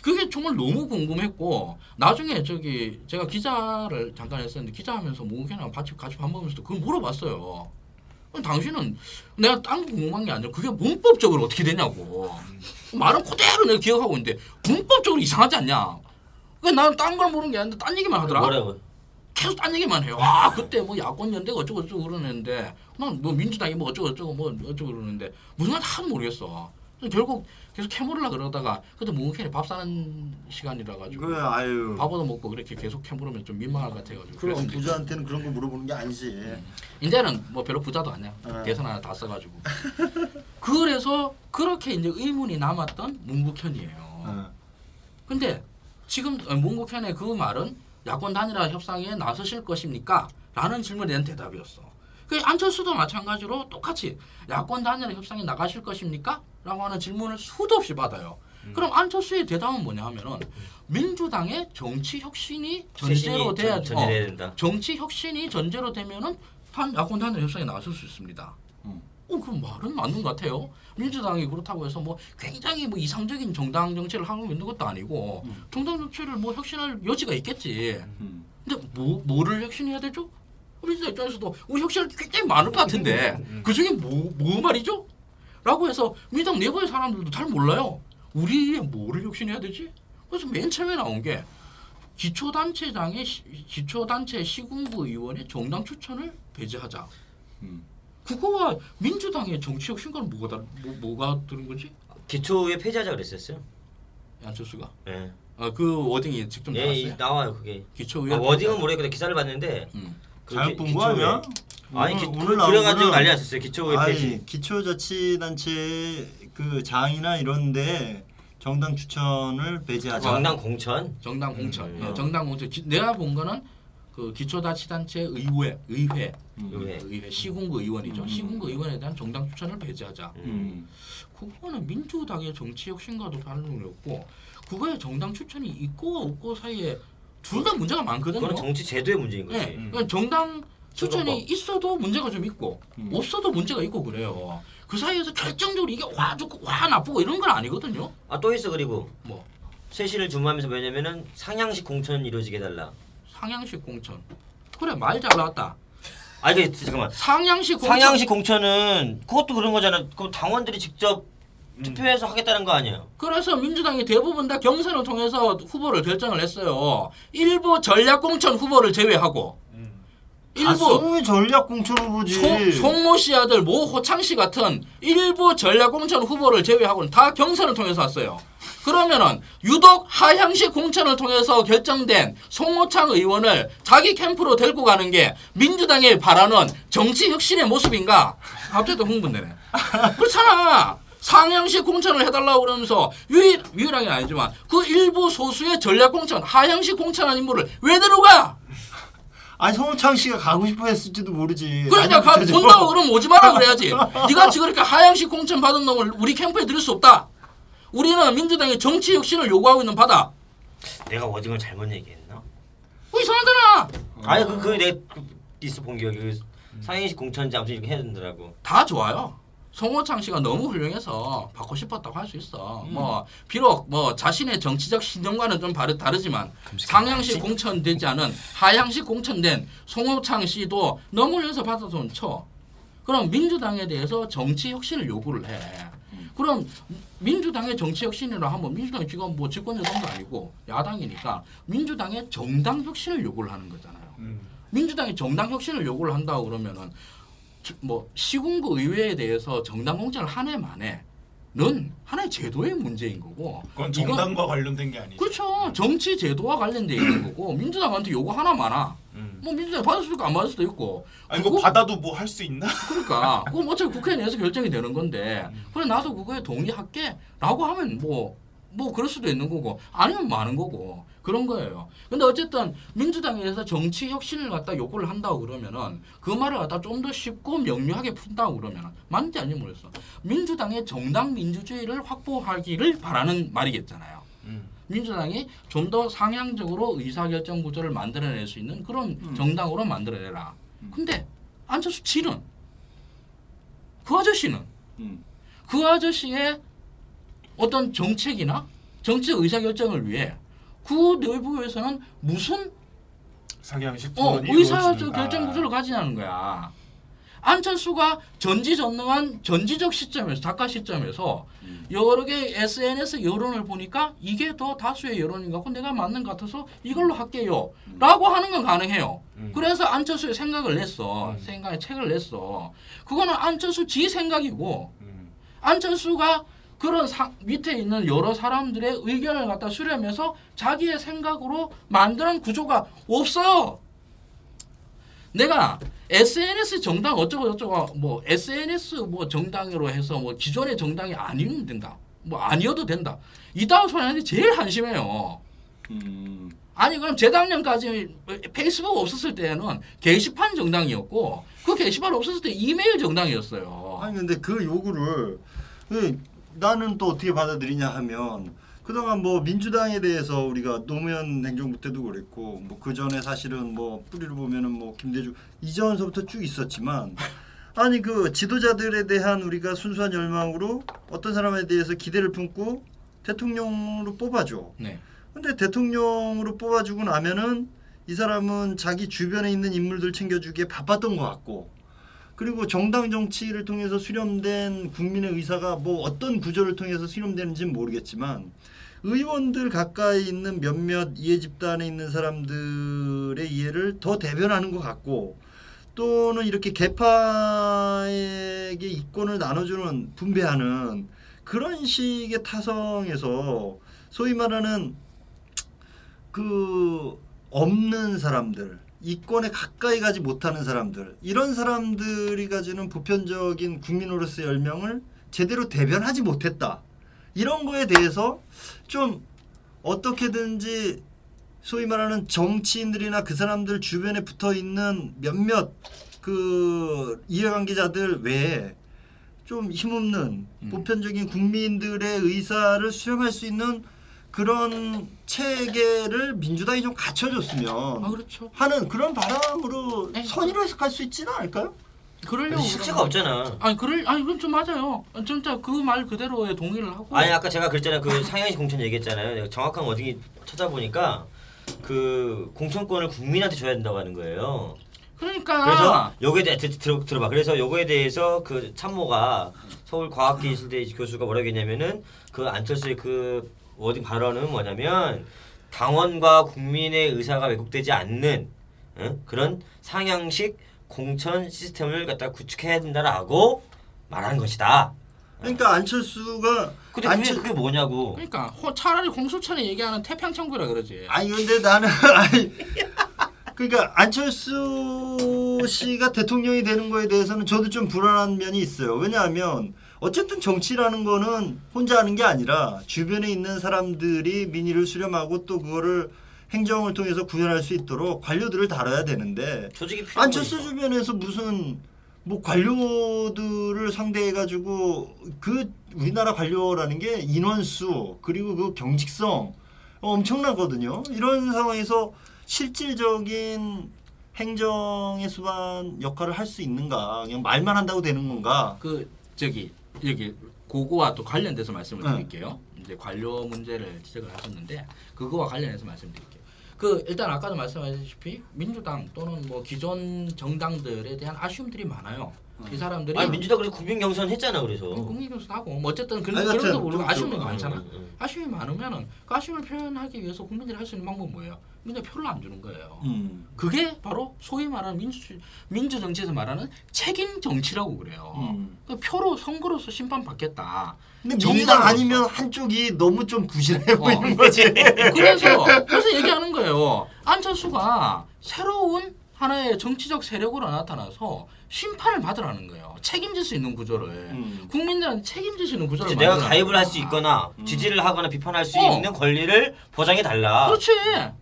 Speaker 7: 그게 정말 너무 궁금했고 나중에 저기 제가 기자를 잠깐 했었는데 기자하면서 모국이랑 같이 같이 밥 먹으면서 그걸 물어봤어요. 당신은 내가 딴 거 궁금한 게 아니라 그게 문법적으로 어떻게 되냐고 말은 그대로 내가 기억하고 있는데 문법적으로 이상하지 않냐? 그 나는 딴 걸 모르는 게 아닌데 딴 얘기만 하더라.
Speaker 8: 뭐라고?
Speaker 7: 계속 딴 얘기만 해요. 아 그때 뭐 야권 연대가 어쩌고 저쩌고 그러는데 난 뭐 민주당이 뭐 어쩌고 저쩌고 뭐 어쩌고 그러는데 무슨 말인지 하나도 모르겠어. 결국 계속 캐물으려 그러다가 그때 무국현이 밥 사는 시간이라 가지고
Speaker 5: 그래 아유.
Speaker 7: 밥얻어 먹고 그렇게 계속 캐물으면 좀 민망할 것 같아가지고
Speaker 5: 그럼 부자한테는 그런 거 물어보는 게 아니지.
Speaker 7: 이제는 뭐 별로 부자도 아니야.
Speaker 5: 어.
Speaker 7: 대선 하나 다 써가지고. 그래서 그렇게 이제 의문이 남았던 문국현이에요.
Speaker 5: 어.
Speaker 7: 근데 지금 어, 문국현의 그 말은 야권 단일화 협상에 나서실 것입니까? 라는 질문에 대한 대답이었어. 그 안철수도 마찬가지로 똑같이 야권 단일화 협상에 나가실 것입니까? 라고 하는 질문을 수도 없이 받아요. 그럼 안철수의 대답은 뭐냐 하면은 민주당의 정치 혁신이 전제로 돼야
Speaker 8: 전- 전제돼야 된다.
Speaker 7: 정치 혁신이 전제로 되면은 단 야권 단일 협상에 나설 수 있습니다. 어, 그 말은 맞는 것 같아요. 민주당이 그렇다고 해서 뭐 굉장히 뭐 이상적인 정당 정치를 하고 있는 것도 아니고 정당 정치를 뭐 혁신할 여지가 있겠지. 근데 뭐 뭐를 혁신해야 되죠? 민주당 입장에서도 우리 혁신할 게 굉장히 많을 것 같은데 그 중에 뭐, 뭐 말이죠? 라고 해서 민주당 내부의 사람들도 잘 몰라요. 우리 뭐를 혁신해야 되지? 그래서 맨 처음에 나온 게 기초단체장의 시- 기초단체 시군구 의원의 정당 추천을 배제하자. 그거와 민주당의 정치 혁신과는 뭐가 다, 뭐, 뭐가 들은 거지?
Speaker 8: 기초에 폐지하자 그랬었어요.
Speaker 7: 안철수가.
Speaker 8: 예.
Speaker 7: 아, 그 워딩이 직접
Speaker 8: 예,
Speaker 7: 나왔어요.
Speaker 8: 이- 나와요 그게.
Speaker 7: 기초
Speaker 8: 아,
Speaker 7: 의원
Speaker 8: 워딩은 모르겠는데 기사를 봤는데. 그
Speaker 5: 잘못
Speaker 8: 기-
Speaker 5: 본
Speaker 8: 기초에-
Speaker 5: 거 아니야?
Speaker 8: 아니
Speaker 5: 오늘-
Speaker 8: 기,
Speaker 5: 오늘
Speaker 8: 그,
Speaker 5: 나온
Speaker 8: 그래가지고 난리 났었어요. 기초의
Speaker 5: 아니,
Speaker 8: 폐지.
Speaker 5: 기초자치단체 그 장이나 이런데 정당 추천을 배제하자.
Speaker 8: 정당 공천.
Speaker 7: 정당 공천.
Speaker 8: 음.
Speaker 7: 예, 정당 공천. 기- 내가 본 거는 그 기초자치단체 의회, 의회,
Speaker 8: 의회.
Speaker 7: 의회 시군구 의원이죠. 시군구 의원에 대한 정당 추천을 배제하자.
Speaker 5: 음.
Speaker 7: 그거는 민주당의 정치 혁신과도 다른 거였고 그거에 정당 추천이 있고 없고 사이에 둘 다 문제가 많거든요.
Speaker 8: 그건 정치 제도의 문제인 거지.
Speaker 7: 네, 그러니까 정당 추천이. 있어도 문제가 좀 있고
Speaker 8: 음.
Speaker 7: 없어도 문제가 있고 그래요. 그 사이에서 결정적으로 이게 와 좋고 와 나쁘고 이런 건 아니거든요.
Speaker 8: 아 또 있어 그리고
Speaker 7: 뭐
Speaker 8: 쇄신을 주문하면서 뭐냐면은 상향식 공천 이루어지게 해달라.
Speaker 7: 상향식 공천. 그래 말 잘 나왔다.
Speaker 8: 아 이게 잠깐만.
Speaker 7: 상향식 공천.
Speaker 8: 상향식 공천은 그것도 그런 거잖아. 그 당원들이 직접 투표해서 하겠다는 거 아니에요?
Speaker 7: 그래서 민주당이 대부분 다 경선을 통해서 후보를 결정을 했어요. 일부 전략 공천 후보를 제외하고 일부
Speaker 5: 일부 전략 공천 후보지.
Speaker 7: 송, 송모 씨 아들 모 호창 씨 같은 일부 전략 공천 후보를 제외하고는 다 경선을 통해서 왔어요. 그러면은 유독 하향식 공천을 통해서 결정된 송호창 의원을 자기 캠프로 데리고 가는 게 민주당이 바라는 정치 혁신의 모습인가? 갑자기 또 흥분되네. 그렇잖아. 상향식 공천을 해달라고 그러면서 유일 유일하게 아니지만 그 일부 소수의 전략 공천 하향식 공천한 인물을 왜 데려가?
Speaker 5: 아니 송창 씨가 가고 싶어 했을지도 모르지.
Speaker 7: 그러니까 가, 본다고 그러면 오지 마라 그래야지. 네가 지금 그렇게 하향식 공천 받은 놈을 우리 캠프에 들일 수 없다. 우리는 민주당의 정치 혁신을 요구하고 있는 바다.
Speaker 8: 내가 워딩을 잘못 얘기했나?
Speaker 7: 그 이상하잖아.
Speaker 8: 아니 그그 내가 그 있어 본 기억이 그 상향식 공천지 아무튼 이렇게 해야 된다고.
Speaker 7: 다 좋아요. 송호창 씨가 너무 훌륭해서 받고 싶었다고 할 수 있어. 뭐 비록 뭐 자신의 정치적 신념과는 좀 다르, 다르지만 상향식 공천되지 않은 하향식 공천된 송호창 씨도 너무 훌륭해서 받아서 쳐. 그럼 민주당에 대해서 정치 혁신을 요구를 해. 그럼 민주당의 정치 혁신이라 하면 민주당이 지금 뭐 집권 여당도 아니고 야당이니까 민주당의 정당 혁신을 요구를 하는 거잖아요. 민주당이 정당 혁신을 요구를 한다고 그러면은 뭐 시군구 의회에 대해서 정당 공천을 한 해 만에 는 하나의 제도의 문제인 거고
Speaker 6: 그건
Speaker 7: 이건-
Speaker 6: 정당과 관련된 게 아니죠.
Speaker 7: 그렇죠. 정치 제도와 관련돼 있는 거고 민주당한테 요거 하나 많아.
Speaker 6: 음.
Speaker 7: 뭐 민주당이 받을 수도 있고 안 받을 수도 있고.
Speaker 6: 아니 이거
Speaker 7: 그거-
Speaker 6: 받아도 뭐 할 수 있나?
Speaker 7: 그러니까 그건 어차피 국회 내에서 결정이 되는 건데 그래 나도 그거에 동의할게라고 하면 뭐뭐 그럴 수도 있는 거고 아니면 많은 거고 그런 거예요. 근데 어쨌든 민주당에서 정치 혁신을 갖다 요구를 한다고 그러면은 그 말을 갖다 좀 더 쉽고 명료하게 푼다고 그러면은 맞는지 아닌지 모르겠어. 민주당의 정당 민주주의를 확보하기를 바라는 말이겠잖아요.
Speaker 6: 음.
Speaker 7: 민주당이 좀 더 상향적으로 의사결정 구조를 만들어낼 수 있는 그런 정당으로 만들어내라. 근데 안철수 씨는 그 아저씨는
Speaker 5: 음.
Speaker 7: 그 아저씨의 어떤 정책이나 정치 의사결정을 위해 그 내부에서는 무슨
Speaker 6: 상향식
Speaker 7: 어,
Speaker 6: 토론이
Speaker 7: 의사
Speaker 6: 이루어지는-
Speaker 7: 결정
Speaker 6: 아.
Speaker 7: 구조를 가지냐는 거야. 안철수가 전지전능한 전지적 시점에서 작가 시점에서 여러 개 SNS 여론을 보니까 이게 더 다수의 여론인 것 같고 내가 맞는 것 같아서 이걸로 할게요. 라고 하는 건 가능해요.
Speaker 6: 음.
Speaker 7: 그래서 안철수의 생각을 냈어. 생각의 책을 냈어. 그거는 안철수 지 생각이고
Speaker 6: 음.
Speaker 7: 안철수가 그런 사, 밑에 있는 여러 사람들의 의견을 갖다 수렴해서 자기의 생각으로 만드는 구조가 없어요. 내가 SNS 정당 어쩌고 저쩌고 뭐 SNS 뭐 정당으로 해서 뭐 기존의 정당이 아니면 된다. 뭐 아니어도 된다. 이따위 소리 하는 게 제일 한심해요.
Speaker 5: 음.
Speaker 7: 아니 그럼 재작년까지 페이스북 없었을 때는 게시판 정당이었고 그 게시판 없었을 때 이메일 정당이었어요.
Speaker 5: 아니 근데 그 요구를 그 나는 또 어떻게 받아들이냐 하면 그동안 뭐 민주당에 대해서 우리가 노무현 행정부 때도 그랬고 뭐 그 전에 사실은 뭐 뿌리를 보면은 뭐 김대중 이전서부터 쭉 있었지만 아니 그 지도자들에 대한 우리가 순수한 열망으로 어떤 사람에 대해서 기대를 품고 대통령으로 뽑아줘.
Speaker 7: 네.
Speaker 5: 근데 대통령으로 뽑아주고 나면은 이 사람은 자기 주변에 있는 인물들 챙겨주기에 바빴던 것 같고 그리고 정당 정치를 통해서 수렴된 국민의 의사가 뭐 어떤 구조를 통해서 수렴되는지는 모르겠지만 의원들 가까이 있는 몇몇 이해 집단에 있는 사람들의 이해를 더 대변하는 것 같고 또는 이렇게 개파에게 이권을 나눠주는 분배하는 그런 식의 타성에서 소위 말하는 그 없는 사람들 이권에 가까이 가지 못하는 사람들 이런 사람들이 가지는 보편적인 국민으로서의 열명을 제대로 대변하지 못했다. 이런 거에 대해서 좀 어떻게든지 소위 말하는 정치인들이나 그 사람들 주변에 붙어 있는 몇몇 그 이해관계자들 외에 좀 힘없는 보편적인 국민들의 의사를 수렴할 수 있는 그런 체계를 민주당이 좀 갖춰줬으면
Speaker 7: 아 그렇죠.
Speaker 5: 하는 그런 바람으로 선의로 해석할 수 있지는 않을까요?
Speaker 7: 그러려고
Speaker 8: 실체가 없잖아.
Speaker 7: 아니 그럴 아니 그건 좀 맞아요. 진짜 그 말 그대로에 동의를 하고.
Speaker 8: 아니 아까 제가 그랬잖아요. 그 상향식 공천 얘기했잖아요. 내가 정확한 어디 찾아보니까 그 공천권을 국민한테 줘야 된다고 하는 거예요.
Speaker 7: 그러니까
Speaker 8: 그래서 요거에 대해 들, 들, 들어봐. 그래서 요거에 대해서 그 참모가 서울 과학기술대 교수가 뭐라고 했냐면은 그 안철수의 그 워딩 발언은 뭐냐면 당원과 국민의 의사가 왜곡되지 않는 응? 그런 상향식 공천 시스템을 갖다 구축해야 된다라고 말하는 것이다.
Speaker 5: 그러니까 안철수가
Speaker 8: 근데 그게, 그게 뭐냐고.
Speaker 7: 그러니까 호- 차라리 홍수천이 얘기하는 태평천구라 그러지.
Speaker 5: 아니 근데 나는 아니 그러니까 안철수 씨가 대통령이 되는 거에 대해서는 저도 좀 불안한 면이 있어요. 왜냐하면 어쨌든 정치라는 거는 혼자 하는 게 아니라 주변에 있는 사람들이 민의를 수렴하고 또 그거를 행정을 통해서 구현할 수 있도록 관료들을 다뤄야 되는데 안철수 주변에서 무슨 뭐 관료들을 상대해 가지고 그 우리나라 관료라는 게 인원수 그리고 그 경직성 엄청나거든요. 이런 상황에서 실질적인 행정의 수반 역할을 할 수 있는가? 그냥 말만 한다고 되는 건가?
Speaker 7: 그 저기 여기 그거와 또 관련돼서 말씀을
Speaker 5: 네.
Speaker 7: 드릴게요. 이제 관료 문제를 지적을 하셨는데 그거와 관련해서 말씀드릴게요. 그 일단 아까도 말씀하셨다시피 민주당 또는 뭐 기존 정당들에 대한 아쉬움들이 많아요. 이 사람들이
Speaker 8: 아니 민주당 그래서 국민 경선 했잖아 그래서.
Speaker 7: 국민 교수 하고 뭐 어쨌든 그런
Speaker 5: 아니,
Speaker 7: 그런 거 우리가
Speaker 5: 좀-
Speaker 7: 아쉬움이
Speaker 5: 좀-
Speaker 7: 많잖아.
Speaker 8: 음, 음.
Speaker 7: 아쉬움이 많으면은 그 아쉬움을 표현하기 위해서 국민들이 할 수 있는 방법은 뭐예요? 민주 표를 안 주는 거예요.
Speaker 5: 음.
Speaker 7: 그게 바로 소위 말하는 민주 민주 정치에서 말하는 책임 정치라고 그래요.
Speaker 5: 음.
Speaker 7: 그 표로 선거로서 심판 받겠다.
Speaker 5: 근데. 민주당 아니면 한쪽이 너무 좀 부실해
Speaker 7: 어.
Speaker 5: 보이는 거지.
Speaker 7: 그래서 그래서 얘기하는 거예요. 안철수가 새로운 하나의 정치적 세력으로 나타나서 심판을 받으라는 거예요. 책임질 수 있는 구조를
Speaker 5: 음.
Speaker 7: 국민들한테 책임질 수 있는 구조를
Speaker 8: 그치, 내가. 가입을 할 수 있거나 지지를 하거나 비판할 수
Speaker 7: 어.
Speaker 8: 있는 권리를 보장해 달라.
Speaker 7: 그렇지.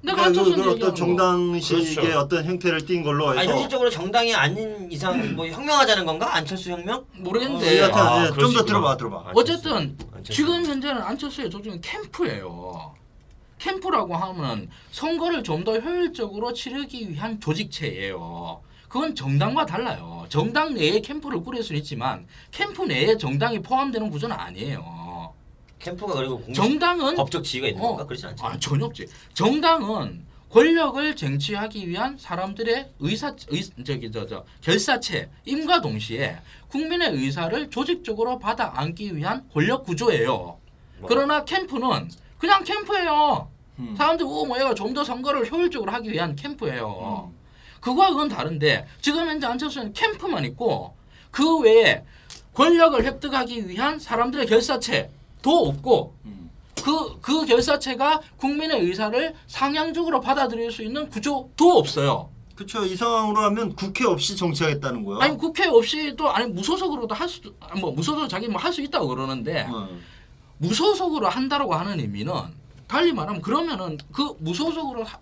Speaker 7: 내가
Speaker 5: 그러니까 그, 그 어떤. 정당식의
Speaker 6: 그렇죠.
Speaker 5: 어떤 형태를 띈 걸로 해서
Speaker 8: 아니, 현실적으로 정당이 아닌 이상 뭐 혁명하자는 건가? 안철수 혁명?
Speaker 7: 모르겠는데
Speaker 5: 여하튼
Speaker 8: 아,
Speaker 5: 예, 좀더
Speaker 8: 그러시구나.
Speaker 5: 들어봐 들어봐.
Speaker 7: 어쨌든
Speaker 8: 안철수.
Speaker 7: 지금 현재는 안철수의 조직은 캠프예요. 캠프라고 하면 선거를 좀 더 효율적으로 치르기 위한 조직체예요. 그건 정당과 달라요. 정당 내에 캠프를 꾸릴 수는 있지만 캠프 내에 정당이 포함되는 구조는 아니에요.
Speaker 8: 캠프가 그리고
Speaker 7: 정당은
Speaker 8: 법적 지위가 있는
Speaker 7: 어.
Speaker 8: 건가? 그렇지 않죠.
Speaker 7: 아 전혀 없지. 정당은 권력을 쟁취하기 위한 사람들의 의사 의 저기 저 저 결사체 임과 동시에 국민의 의사를 조직적으로 받아 안기 위한 권력 구조예요.
Speaker 8: 뭐.
Speaker 7: 그러나 캠프는 그냥 캠프예요.
Speaker 5: 음.
Speaker 7: 사람들 오뭐 얘가 좀더 선거를 효율적으로 하기 위한 캠프예요. 그거와 그건 다른데 지금 현재 안철수는 캠프만 있고 그 외에 권력을 획득하기 위한 사람들의 결사체도 없고
Speaker 5: 음.
Speaker 7: 그, 그 결사체가 국민의 의사를 상향적으로 받아들일 수 있는 구조도 없어요.
Speaker 5: 그렇죠. 이 상황으로 하면 국회 없이 정치하겠다는 거야.
Speaker 7: 아니 국회 없이 또 아니 무소속으로도 할 수도 아, 뭐 무소속 자기 뭐 할 수 있다고 그러는데
Speaker 5: 어.
Speaker 7: 무소속으로 한다라고 하는 의미는 달리 말하면 그러면은 그 무소속으로 하-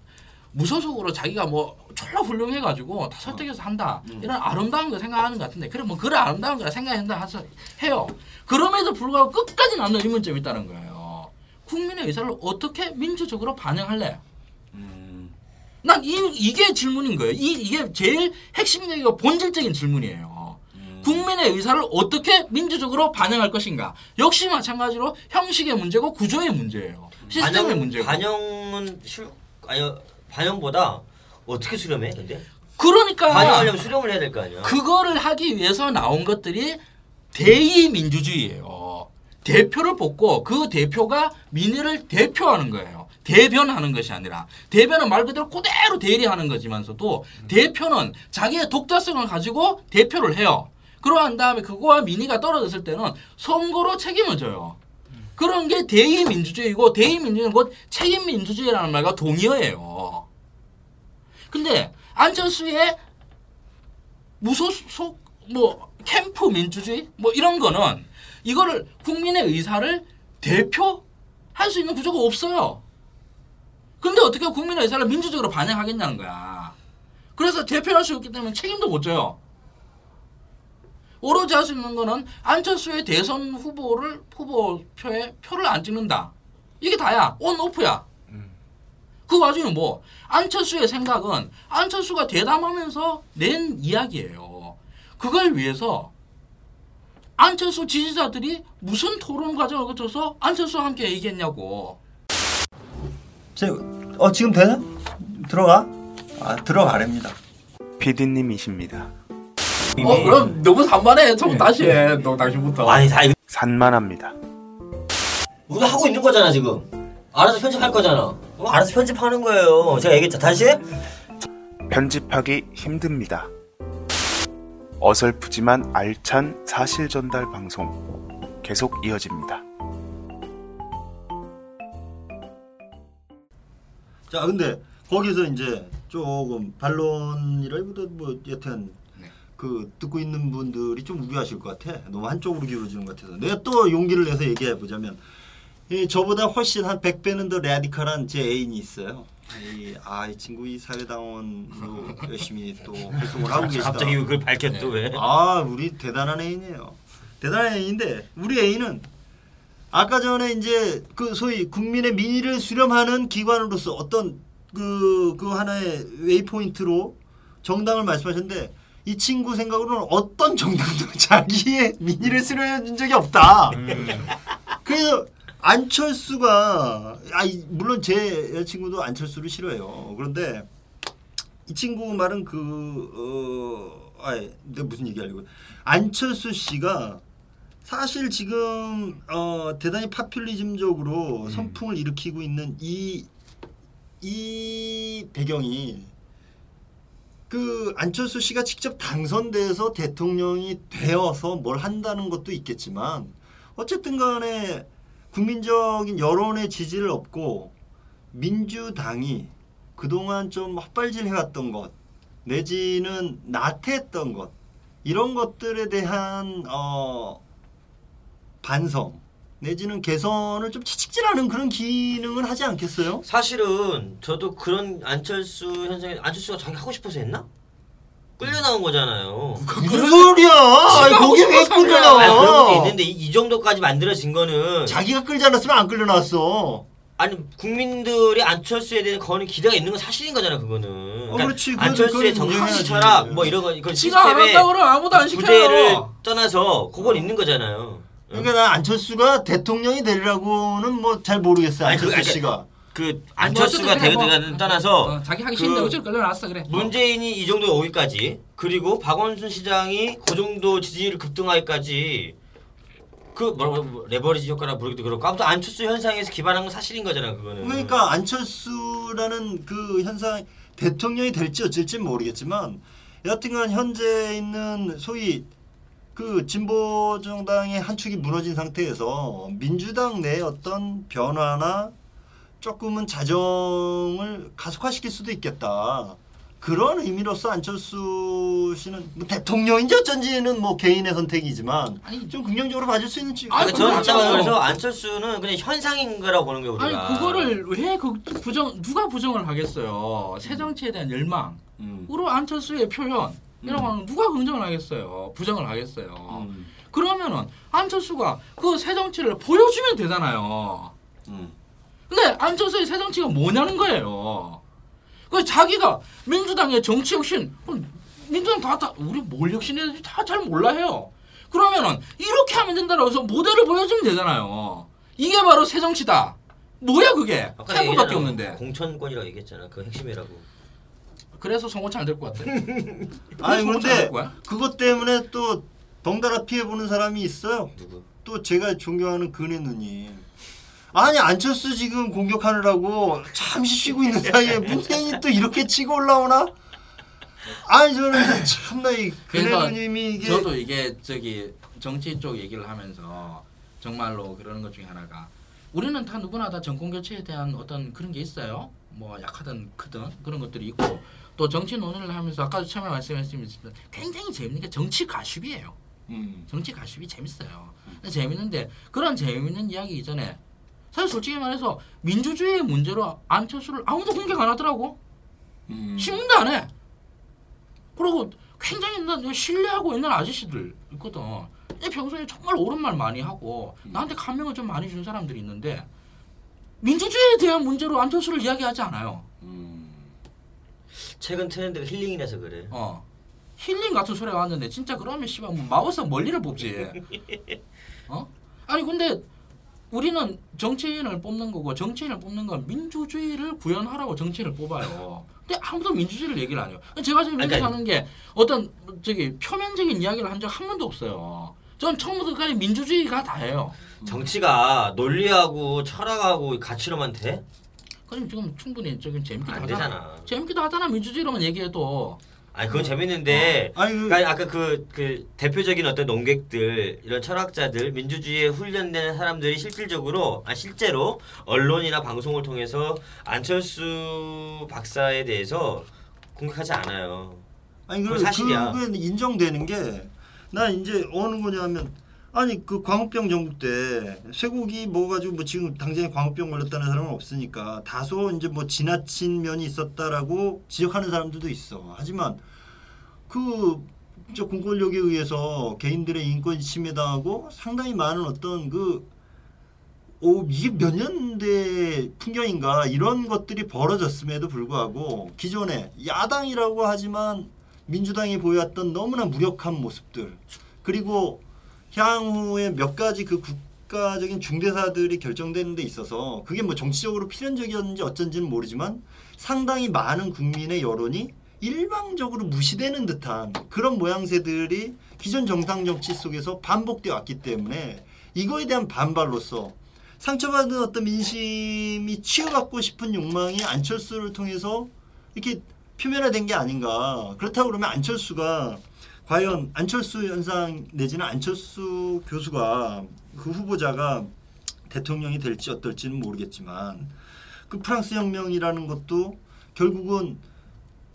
Speaker 7: 무소속으로 자기가 뭐 졸라 훌륭해가지고 다 설득해서 한다. 이런 아름다운 거 생각하는 것 같은데. 그래 뭐 그래 아름다운 거라 생각한다 해서 해요. 그럼에도 불구하고 끝까지 남는 의문점이 있다는 거예요. 국민의 의사를 어떻게 민주적으로 반영할래? 난 이, 이게 질문인 거예요. 이, 이게 제일 핵심적이고 본질적인 질문이에요 국민의 의사를 어떻게 민주적으로 반영할 것인가 역시 마찬가지로 형식의 문제고 구조의 문제예요 시스템의
Speaker 8: 반영,
Speaker 7: 문제고
Speaker 8: 반영은 실 아니 반영보다 어떻게 수렴해? 근데
Speaker 7: 그러니까
Speaker 8: 반영하려면 수렴을 해야 될 거 아니야.
Speaker 7: 그거를 하기 위해서 나온 것들이 대의 민주주의예요. 대표를 뽑고 그 대표가 민의를 대표하는 거예요. 대변하는 것이 아니라 대변은 말 그대로 그대로 대리하는 거지만서도 대표는 자기의 독자성을 가지고 대표를 해요. 그러한 다음에 그거와 민의가 떨어졌을 때는 선거로 책임을 져요. 그런 게 대의 민주주의고 대의 민주주의는 곧 책임 민주주의라는 말과 동의어예요. 근데 안철수의 무소속 뭐 캠프 민주주의 뭐 이런 거는 이거를 국민의 의사를 대표할 수 있는 구조가 없어요. 근데 어떻게 국민의 의사를 민주적으로 반영하겠냐는 거야. 그래서 대표할 수 없기 때문에 책임도 못 져요. 오로지 할 수 있는 거는 안철수의 대선 후보를 후보표에 표를 안 찍는다. 이게 다야. 온 오프야. 그 와중에 뭐 안철수의 생각은 안철수가 대담하면서 낸 이야기예요. 그걸 위해서 안철수 지지자들이 무슨 토론 과정을 거쳐서 안철수와 함께 얘기했냐고.
Speaker 5: 제, 어 지금 되나? 들어가? 아 들어가랍니다.
Speaker 11: PD님이십니다.
Speaker 7: 어 그럼 너무 산만해. 좀 다시 해. 너 당신부터.
Speaker 8: 아니 다 이거
Speaker 11: 산만합니다.
Speaker 8: 우리가 하고 있는 거잖아 지금. 알아서 편집할 거잖아. 어, 알아서 편집하는 거예요. 제가 얘기했죠. 다시 해?
Speaker 11: 편집하기 힘듭니다. 어설프지만 알찬 사실 전달 방송 계속 이어집니다.
Speaker 5: 자 근데 거기서 이제 조금 반론이라기보다 뭐 여튼
Speaker 7: 네.
Speaker 5: 그 듣고 있는 분들이 좀 우려하실 것 같아. 너무 한쪽으로 기울어지는 것 같아서 내가 또 용기를 내서 얘기해 보자면 이 저보다 훨씬 한 100배는 더 라디컬한 제 애인이 있어요. 이, 아, 이 친구 이 사회당원으로 열심히 또 활동을 하고 계시다.
Speaker 8: 갑자기 그걸 밝혔 또 왜?
Speaker 5: 아, 우리 대단한 애인이에요. 대단한 애인인데 우리 애인은 아까 전에 이제 그 소위 국민의 민의를 수렴하는 기관으로서 어떤 그, 그 하나의 waypoint로 정당을 말씀하셨는데 이 친구 생각으로는 어떤 정당도 자기의 민의를 수렴해 준 적이 없다. 그래서 안철수가 아 이- 물론 제 여자친구도 안철수를 싫어해요. 그런데 이 친구 말은 그 어, 아, 내가 무슨 얘기하려고 안철수 씨가 사실 지금 어, 대단히 파퓰리즘적으로 선풍을 일으키고 있는 이 이 배경이 그 안철수 씨가 직접 당선돼서 대통령이 되어서 뭘 한다는 것도 있겠지만 어쨌든 간에 국민적인 여론의 지지를 얻고 민주당이 그동안 좀 헛발질 해왔던 것 내지는 나태했던 것 이런 것들에 대한 어 반성 내지는 개선을 좀 채찍질하는 그런 기능을 하지 않겠어요?
Speaker 8: 사실은 저도 그런 안철수 현상에 안철수가 자기 하고 싶어서 했나? 끌려 나온 거잖아요.
Speaker 5: 무슨 소리야? 아니, 거기 왜 끌려
Speaker 8: 아니, 그런 것도
Speaker 5: 나와?
Speaker 8: 있는데 이, 이 정도까지 만들어진 거는
Speaker 5: 자기가 끌지 않았으면 안 끌려 나왔어.
Speaker 8: 아니 국민들이 안철수에 대한 거는 기대가 있는 건 사실인 거잖아 그거는. 그러니까
Speaker 5: 그렇지. 그건-
Speaker 8: 안철수의 정치. 철학 뭐 이런 거 이건
Speaker 7: 지가 안
Speaker 8: 시스템의
Speaker 7: 한다고 그러면 아무도 안 시켜요.
Speaker 8: 떠나서 그건 있는 거잖아요.
Speaker 5: 그러니까 나 안철수가 대통령이 되리라고는 뭐 잘 모르겠어요.
Speaker 8: 아니, 그-
Speaker 5: 안철수
Speaker 8: 아니,
Speaker 5: 씨가.
Speaker 8: 그 안철수가
Speaker 7: 뭐 어쨌든 그래,
Speaker 8: 되거든
Speaker 7: 뭐.
Speaker 8: 떠나서
Speaker 7: 어, 자기 하기
Speaker 8: 그
Speaker 7: 싫은데 어쩔 끌려놨어 그래.
Speaker 8: 문재인이 이 정도에 오기까지 그리고 박원순 시장이 그 정도 지지율 급등하기까지 그 뭐라고 뭐 레버리지 효과라 부르기도 그렇고 아무튼 안철수 현상에서 기반한 건 사실인 거잖아 그거는.
Speaker 5: 그러니까 안철수라는 그 현상 대통령이 될지 어쩔지 모르겠지만 여하튼간 현재 있는 소위 그 진보 정당의 한 축이 무너진 상태에서 민주당 내 어떤 변화나 조금은 자정을 가속화시킬 수도 있겠다. 그런 의미로서 안철수 씨는 뭐 대통령인지 어쩐지는 뭐 개인의 선택이지만 좀 긍정적으로 봐줄 수 있는 지-
Speaker 7: 아니,
Speaker 8: 그러니까 저는. 그래서 안철수는 그냥 현상인 거라고 보는 거예요 우리가.
Speaker 7: 아니 그거를 왜 그 부정 누가 부정을 하겠어요? 새 정치에 대한 열망,
Speaker 5: 음.
Speaker 7: 으로 안철수의 표현 이런 거는 누가 긍정을 하겠어요? 부정을 하겠어요?
Speaker 5: 음.
Speaker 7: 그러면은 안철수가 그 새 정치를 보여주면 되잖아요.
Speaker 5: 음.
Speaker 7: 근데 안철수의 새 정치가 뭐냐는 거예요. 그 자기가 민주당의 정치 혁신, 민주당 다, 다 우리 뭘 혁신했는지 다 잘 몰라 해요. 그러면은 이렇게 하면 된다고 해서 모델을 보여주면 되잖아요. 이게 바로 새 정치다. 뭐야 그게?
Speaker 8: 얘기했잖아.
Speaker 7: 없는데.
Speaker 8: 공천권이라고 얘기했잖아. 그 핵심이라고.
Speaker 7: 그래서 송호차 안될 것 같아.
Speaker 5: 아니 근데? 그것 때문에 또 덩달아 피해 보는 사람이 있어요.
Speaker 8: 누구?
Speaker 5: 또 제가 존경하는 근혜 누님. 아니 안철수 지금 공격하느라고 잠시 쉬고 있는 사이에 문재인이 또 이렇게 치고 올라오나? 아니 저는 참나 이 근혜 누님이 이게
Speaker 7: 저도 이게 저기 정치 쪽 얘기를 하면서 정말로 그러는 것 중에 하나가 우리는 다 누구나 다 정권 교체에 대한 어떤 그런 게 있어요. 뭐 약하든 크든 그런 것들이 있고 또 정치 논의를 하면서 아까도 처음에 말씀하셨지만 굉장히 재밌는 게 정치 가십이에요.
Speaker 5: 음.
Speaker 7: 정치 가십이 재밌어요. 근데 재밌는데 그런 재밌는 이야기 이전에 사실 솔직히 말해서 민주주의의 문제로 안철수를 아무도 공격 안 하더라고.
Speaker 5: 음.
Speaker 7: 신문도 안 해. 그리고 굉장히 난 신뢰하고 있는 아저씨들 있거든. 이 평소에 정말 옳은 말 많이 하고 나한테 감명을 좀 많이 준 사람들이 있는데 민주주의에 대한 문제로 안철수를 이야기하지 않아요.
Speaker 8: 최근 트렌드가 힐링이라서 그래.
Speaker 7: 어. 힐링 같은 소리가 왔는데 진짜 그러면 씨발 뭐 마우스 멀리를 뽑지. 어? 아니 근데 우리는 정치인을 뽑는 거고 정치인을 뽑는 건 민주주의를 구현하라고 정치인을 뽑아요. 근데 아무도 민주주의를 얘기를 안 해요. 제가 지금
Speaker 8: 그러니까-
Speaker 7: 얘기하는 게 어떤 저기 표면적인 이야기를 한 적 한 번도 없어요. 전 처음부터 끝까지 민주주의가 다예요.
Speaker 8: 정치가 논리하고 철학하고 가치로만 돼?
Speaker 7: 그럼 지금 충분히 저기 재밌기도
Speaker 8: 안
Speaker 7: 하잖아.
Speaker 8: 되잖아.
Speaker 7: 재밌기도 하잖아 민주주의로만 얘기해도.
Speaker 8: 아니 그건 재밌는데
Speaker 5: 어. 아니, 그-
Speaker 8: 그러니까 아까 그, 그 대표적인 어떤 농객들 이런 철학자들 민주주의에 훈련된 사람들이 실질적으로 아 실제로 언론이나 방송을 통해서 안철수 박사에 대해서 공격하지 않아요.
Speaker 5: 아니
Speaker 8: 그건
Speaker 5: 그
Speaker 8: 사실이야.
Speaker 5: 그게 인정되는 게 나 이제 어느 거냐면 아니 그 광우병 정부 때 쇠고기 먹어가지고 뭐 지금 당장에 광우병 걸렸다는 사람은 없으니까 다소 이제 뭐 지나친 면이 있었다라고 지적하는 사람들도 있어. 하지만 그저 공권력에 의해서 개인들의 인권 침해당하고 상당히 많은 어떤 그 오, 이게 몇 년대 풍경인가 이런 것들이 벌어졌음에도 불구하고 기존에 야당이라고 하지만 민주당이 보여왔던 너무나 무력한 모습들 그리고 향후에 몇 가지 그 국가적인 중대사들이 결정되는 데 있어서 그게 뭐 정치적으로 필연적이었는지 어쩐지는 모르지만 상당히 많은 국민의 여론이 일방적으로 무시되는 듯한 그런 모양새들이 기존 정당 정치 속에서 반복되어 왔기 때문에 이거에 대한 반발로서 상처받은 어떤 민심이 치유받고 싶은 욕망이 안철수를 통해서 이렇게 표면화된 게 아닌가. 그렇다고 그러면 안철수가 과연 안철수 현상 내지는 안철수 교수가 그 후보자가 대통령이 될지 어떨지는 모르겠지만 그 프랑스 혁명이라는 것도 결국은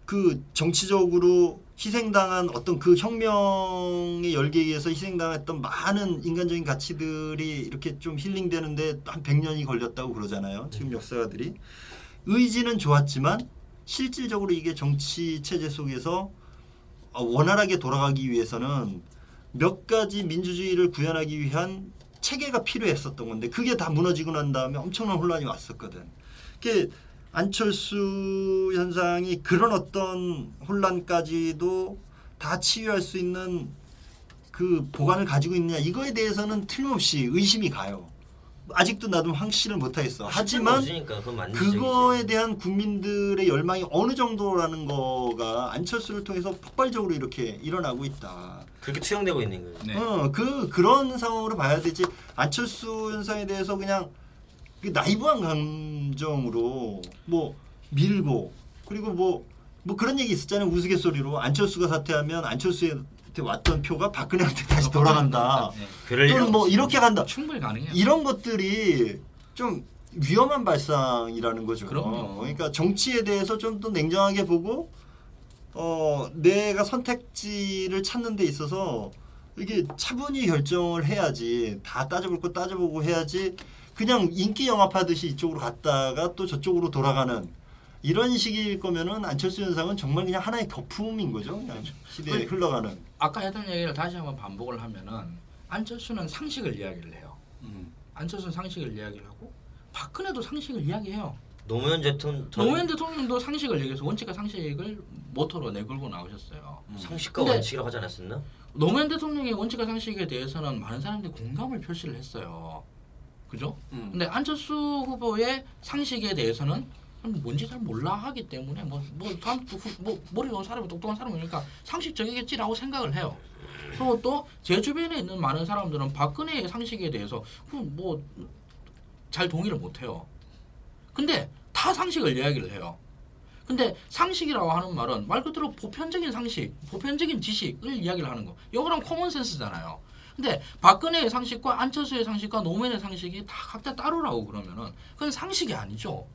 Speaker 5: 그 정치적으로 희생당한 어떤 그 혁명의 열기에 의해서 희생당했던 많은 인간적인 가치들이 이렇게 좀 힐링되는데 한 100년이 걸렸다고 그러잖아요. 지금 역사가들이. 의지는 좋았지만 실질적으로 이게 정치 체제 속에서 어, 원활하게 돌아가기 위해서는 몇 가지 민주주의를 구현하기 위한 체계가 필요했었던 건데 그게 다 무너지고 난 다음에 엄청난 혼란이 왔었거든. 그게 안철수 현상이 그런 어떤 혼란까지도 다 치유할 수 있는 그 보관을 가지고 있느냐 이거에 대해서는 틀림없이 의심이 가요. 아직도 나도 확신을 못하겠어. 하지만
Speaker 8: 그건 맞는
Speaker 5: 그거에 대한 국민들의 열망이 어느 정도라는 거가 안철수를 통해서 폭발적으로 이렇게 일어나고 있다.
Speaker 8: 그렇게 투영되고 있는 거예요.
Speaker 7: 네.
Speaker 5: 어, 그 그런 상황으로 봐야 되지. 안철수 현상에 대해서 그냥 그 나이브한 감정으로 뭐 밀고 그리고 뭐뭐 그런 얘기 있었잖아요. 우스갯소리로 안철수가 사퇴하면 안철수 한테 왔던 표가 박근혜한테 다시 돌아간다.
Speaker 7: 네.
Speaker 5: 또는 뭐 이렇게 간다.
Speaker 7: 충분히 가능해요.
Speaker 5: 이런 것들이 좀 위험한 발상이라는 거죠.
Speaker 7: 그럼요.
Speaker 5: 그러니까 정치에 대해서 좀 더 냉정하게 보고 어 내가 선택지를 찾는 데 있어서 이게 차분히 결정을 해야지 다 따져볼 거 따져보고 해야지 그냥 인기 영합하듯이 이쪽으로 갔다가 또 저쪽으로 돌아가는 이런 식일 거면은 안철수 현상은 정말 그냥 하나의 거품인 거죠. 그냥 시대에
Speaker 7: 그-
Speaker 5: 흘러가는.
Speaker 7: 아까 했던 얘기를 다시 한번 반복을 하면은 안철수는 상식을 이야기를 해요. 안철수는 상식을 이야기를 하고 박근혜도 상식을 이야기해요.
Speaker 8: 노무현 대통령 전-
Speaker 7: 노무현 대통령도 상식을 얘기해서 원칙과 상식을 모토로 내걸고 나오셨어요.
Speaker 8: 상식과
Speaker 7: 근데
Speaker 8: 원칙이라고 하지 않았었나?
Speaker 7: 노무현 대통령의 원칙과 상식에 대해서는 많은 사람들이 공감을 표시를 했어요. 그죠?
Speaker 5: 음.
Speaker 7: 근데 안철수 후보의 상식에 대해서는 뭔지 잘 몰라 하기 때문에 뭐 뭐 사람 뭐 머리 좋은 사람이 똑똑한 사람이니까 상식적이겠지라고 생각을 해요. 그리고 또 제 주변에 있는 많은 사람들은 박근혜의 상식에 대해서 뭐 잘 동의를 못 해요. 근데 다 상식을 이야기를 해요. 근데 상식이라고 하는 말은 말 그대로 보편적인 상식, 보편적인 지식을 이야기를 하는 거. 이거랑 코먼 센스잖아요. 근데 박근혜의 상식과 안철수의 상식과 노무현의 상식이 다 각자 따로라고 그러면은 그건 상식이 아니죠.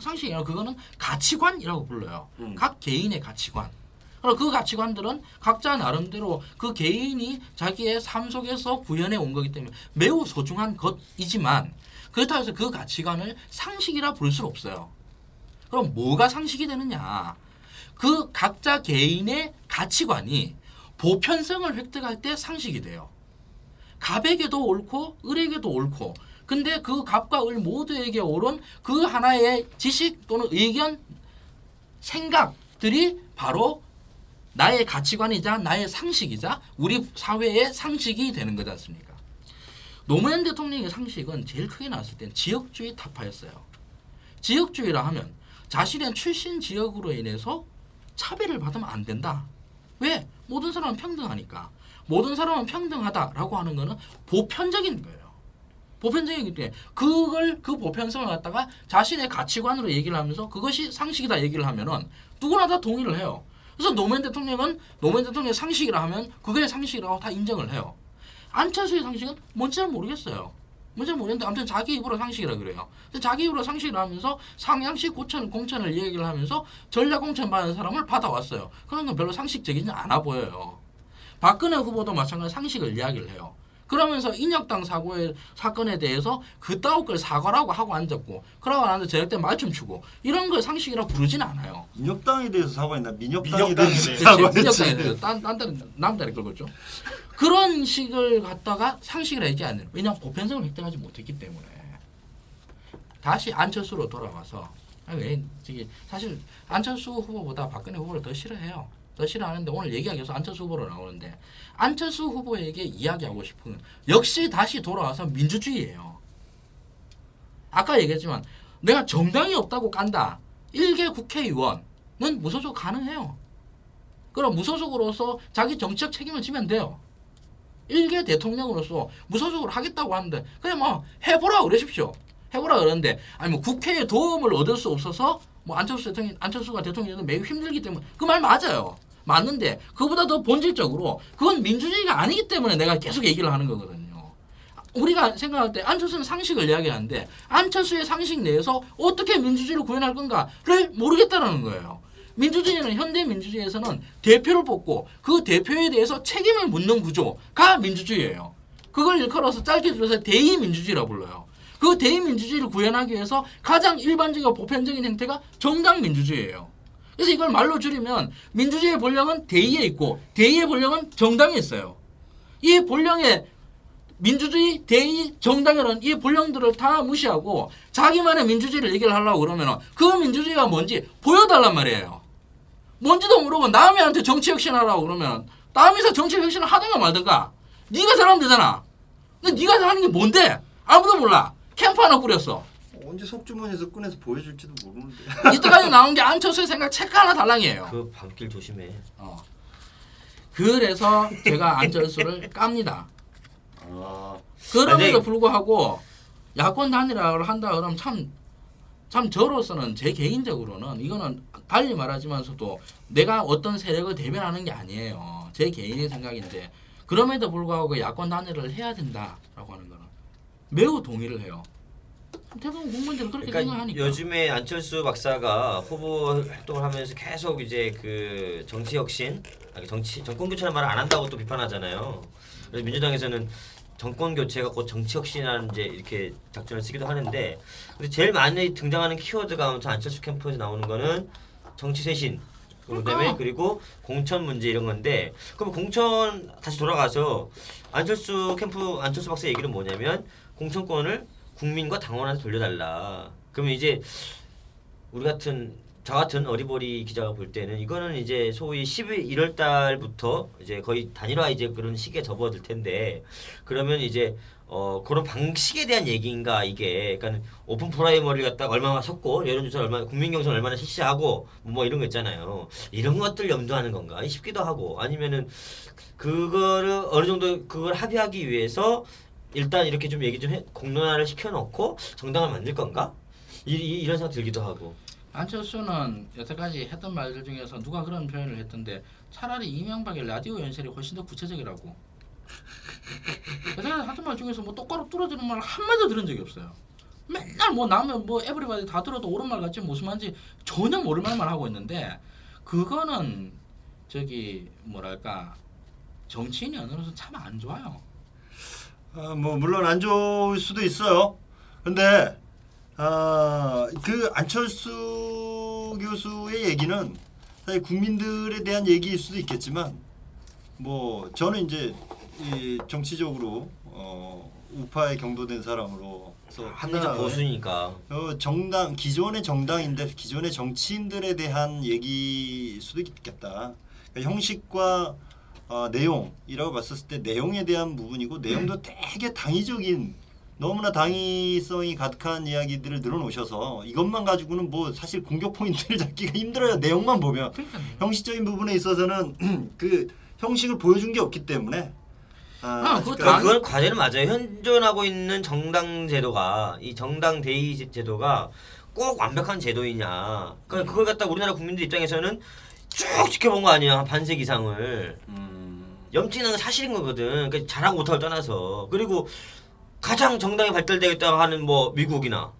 Speaker 7: 상식이 아니라 그거는 가치관이라고 불러요. 각 개인의 가치관. 그리고 그 가치관들은 각자 나름대로 그 개인이 자기의 삶 속에서 구현해 온 거기 때문에 매우 소중한 것이지만 그렇다고 해서 그 가치관을 상식이라 부를 수 없어요. 그럼 뭐가 상식이 되느냐? 그 각자 개인의 가치관이 보편성을 획득할 때 상식이 돼요. 갑에게도 옳고 을에게도 옳고 근데 그 갑과 을 모두에게 옳은 그 하나의 지식 또는 의견 생각들이 바로 나의 가치관이자 나의 상식이자 우리 사회의 상식이 되는 거지 않습니까? 노무현 대통령의 상식은 제일 크게 나왔을 땐 지역주의 타파였어요. 지역주의라 하면 자신의 출신 지역으로 인해서 차별을 받으면 안 된다. 왜? 모든 사람은 평등하니까. 모든 사람은 평등하다라고 하는 거는 보편적인 거예요. 보편적이기 때문에 그걸 그 보편성을 갖다가 자신의 가치관으로 얘기를 하면서 그것이 상식이다 얘기를 하면은 누구나 다 동의를 해요. 그래서 노무현 대통령은 노무현 대통령의 상식이라 하면 그게 상식이라고 다 인정을 해요. 안철수의 상식은 뭔지 잘 모르겠어요. 뭔지 잘 모르겠는데 아무튼 자기 입으로 상식이라 그래요. 자기 입으로 상식이라 하면서 상향식 고천 공천을 얘기를 하면서 전략 공천 받는 사람을 받아왔어요. 그런 건 별로 상식적이지 않아 보여요. 박근혜 후보도 마찬가지 상식을 이야기를 해요. 그러면서 인혁당 사고의 사건에 대해서 그따위 걸 사과라고 하고 앉았고 그러고 나서 저럴 때 말춤 추고 이런 걸 상식이라 부르진 않아요.
Speaker 5: 민혁당에 대해서 사과했나? 민혁당에
Speaker 6: 민혁당에
Speaker 5: 대해서. 사과했지.
Speaker 7: 인혁당에 대해서 딴, 딴 다른 남다리 걸었죠. 그런 식을 갖다가 상식이라 얘기 안 해요. 왜냐하면 보편성을 획득하지 못했기 때문에. 다시 안철수로 돌아와서 아니, 왜 저기 사실 안철수 후보보다 박근혜 후보를 더 싫어해요. 더 싫어하는데 오늘 얘기하기 위해서 안철수 후보로 나오는데 안철수 후보에게 이야기하고 싶은 건 역시 다시 돌아와서 민주주의예요. 아까 얘기했지만 내가 정당이 없다고 깐다. 일개 국회의원은 무소속 가능해요. 그럼 무소속으로서 자기 정치적 책임을 지면 돼요. 일개 대통령으로서 무소속으로 하겠다고 하는데 그냥 뭐 해보라 그러십시오. 해보라 그러는데 아니 뭐 국회의 도움을 얻을 수 없어서 뭐 안철수 대통령 안철수가 대통령은 매우 힘들기 때문에 그 말 맞아요. 맞는데 그보다 더 본질적으로 그건 민주주의가 아니기 때문에 내가 계속 얘기를 하는 거거든요. 우리가 생각할 때 안철수는 상식을 이야기하는데 안철수의 상식 내에서 어떻게 민주주의를 구현할 건가를 모르겠다라는 거예요. 민주주의는 현대 민주주의에서는 대표를 뽑고 그 대표에 대해서 책임을 묻는 구조가 민주주의예요. 그걸 일컬어서 짧게 줄여서 대의 민주주의라고 불러요. 그 대의 민주주의를 구현하기 위해서 가장 일반적이고 보편적인 형태가 정당 민주주의예요. 그래서 이걸 말로 줄이면 민주주의의 본령은 대의에 있고 대의의 본령은 정당에 있어요. 이 본령의 민주주의, 대의, 정당이라는 이 본령들을 다 무시하고 자기만의 민주주의를 얘기를 하려고 그러면 그 민주주의가 뭔지 보여달란 말이에요. 뭔지도 모르고 남이한테 정치 혁신하라고 그러면 남이서 정치 혁신을 하든가 말든가 네가 잘하면 되잖아. 근데 네가 하는 게 뭔데? 아무도 몰라. 캠프 하나 꾸렸어.
Speaker 5: 언제 속주머니에서 꺼내서 보여줄지도 모르는데.
Speaker 7: 이때까지 나온 게 안철수의 생각 책 하나 달랑이에요.
Speaker 8: 그 밤길 조심해.
Speaker 7: 어. 그래서 제가 안철수를 깝니다.
Speaker 5: 아,
Speaker 7: 그럼에도
Speaker 8: 아니,
Speaker 7: 불구하고 야권 단일화를 한다 그러면 참, 참 저로서는 제 개인적으로는 이거는 달리 말하지만서도 내가 어떤 세력을 대변하는 게 아니에요. 제 개인의 생각인데 그럼에도 불구하고 그 야권 단일화를 해야 된다라고 하는 거는 매우 동의를 해요. 대부분 국민들은 그렇게
Speaker 8: 그러니까
Speaker 7: 생각하니까.
Speaker 8: 요즘에 안철수 박사가 후보 활동을 하면서 계속 이제 그 정치 혁신, 아니 정치 정권 교체라는 말을 안 한다고 또 비판하잖아요. 그래서 민주당에서는 정권 교체가 곧 정치 혁신이라는 이제 이렇게 작전을 쓰기도 하는데, 근데 제일 많이 등장하는 키워드가 아무튼 안철수 캠프에서 나오는 거는 정치 쇄신. 그다음에
Speaker 7: 그러니까.
Speaker 8: 그리고 공천 문제 이런 건데 그럼 공천 다시 돌아가서 안철수 캠프 안철수 박사 얘기는 뭐냐면 공천권을 국민과 당원한테 돌려달라. 그러면 이제 우리 같은 저 같은 어리버리 기자가 볼 때는 이거는 이제 소위 12 1월 달부터 이제 거의 단일화 이제 그런 시기에 접어들 텐데 그러면 이제 어 그런 방식에 대한 얘기인가 이게. 그러니까 오픈 프라이머리를 갖다 가 얼마나 섰고 여론조사 얼마나 국민 경선 얼마나 실시하고 뭐 이런 거 있잖아요. 이런 것들 염두하는 건가? 싶기도 하고 아니면은 그거를 어느 정도 그걸 합의하기 위해서 일단 이렇게 좀 얘기 좀 해, 공론화를 시켜놓고 정당을 만들 건가 이, 이, 이런 생각 들기도 하고
Speaker 7: 안철수는 여태까지 했던 말들 중에서 누가 그런 표현을 했던데 차라리 이명박의 라디오 연설이 훨씬 더 구체적이라고. 여태까지 하던 말 중에서 뭐 똑바로 뚫어지는 말 한마디도 들은 적이 없어요. 맨날 뭐 나면 뭐 에브리바디 다 들어도 옳은 말 같지 무슨 말인지 전혀 모를 말만 하고 있는데 그거는 저기 뭐랄까 정치인이 어느로서 참안 좋아요.
Speaker 5: 아, 뭐 물론 안 좋을 수도 있어요. 근데 아, 그 안철수 교수의 얘기는 사실 국민들에 대한 얘기일 수도 있겠지만 뭐 저는 이제 이 정치적으로 어, 우파에 경도된
Speaker 8: 합리적
Speaker 5: 하나의
Speaker 8: 보수니까
Speaker 5: 어, 정당 기존의 정당인데 기존의 정치인들에 대한 얘기일 수도 있겠다. 그러니까 형식과 어, 내용이라고 봤었을 때 내용에 대한 부분이고 내용도 되게 당위적인 너무나 당위성이 가득한 이야기들을 늘어놓으셔서 이것만 가지고는 뭐 사실 공격 포인트를 잡기가 힘들어요. 내용만 보면 형식적인 부분에 있어서는 그 형식을 보여준 게 없기 때문에 아,
Speaker 8: 그러니까 그건 과제는 맞아요. 현존하고 있는 정당 제도가 이 정당 대의 제- 제도가 꼭 완벽한 제도이냐. 그러니까 그걸 갖다 우리나라 국민들 입장에서는 쭉 지켜본 거 아니야 한 반세기 이상을. 염치는 건 사실인 거거든. 그러니까 잘하고 못하고 떠나서 그리고 가장 정당이 발달되겠다고 하는 뭐 미국이나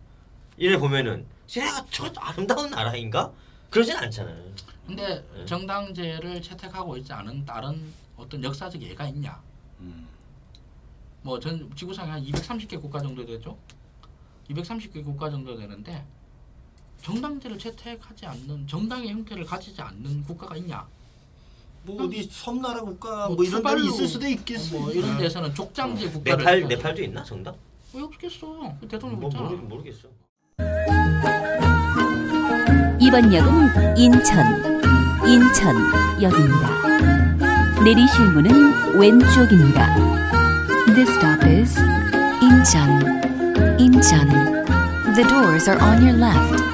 Speaker 8: 이래 보면은 쟤가 저 아름다운 나라인가? 그러진 않잖아요.
Speaker 7: 근데 정당제를 채택하고 있지 않은 다른 어떤 역사적 예가 있냐? 뭐전 지구상에 한 230개 국가 정도 되죠. 230개 국가 정도 되는데 정당제를 채택하지 않는 정당의 형태를 가지지 않는 국가가 있냐?
Speaker 5: 뭐 어디 섬나라 국가
Speaker 7: 뭐
Speaker 5: 뭐 이런 데는 있을 수도 있겠어요.
Speaker 7: 뭐 이런 데서는 족장제 국가를
Speaker 8: 네팔
Speaker 7: 채택하지.
Speaker 8: 네팔도 있나 정당?
Speaker 7: 왜 없겠어? 그 대통령
Speaker 8: 뭐. 모르, 모르겠어.
Speaker 12: 이번 역은 인천, 인천역입니다. 내리실 문은 왼쪽입니다. This stop is 인천, 인천. The doors are on your left.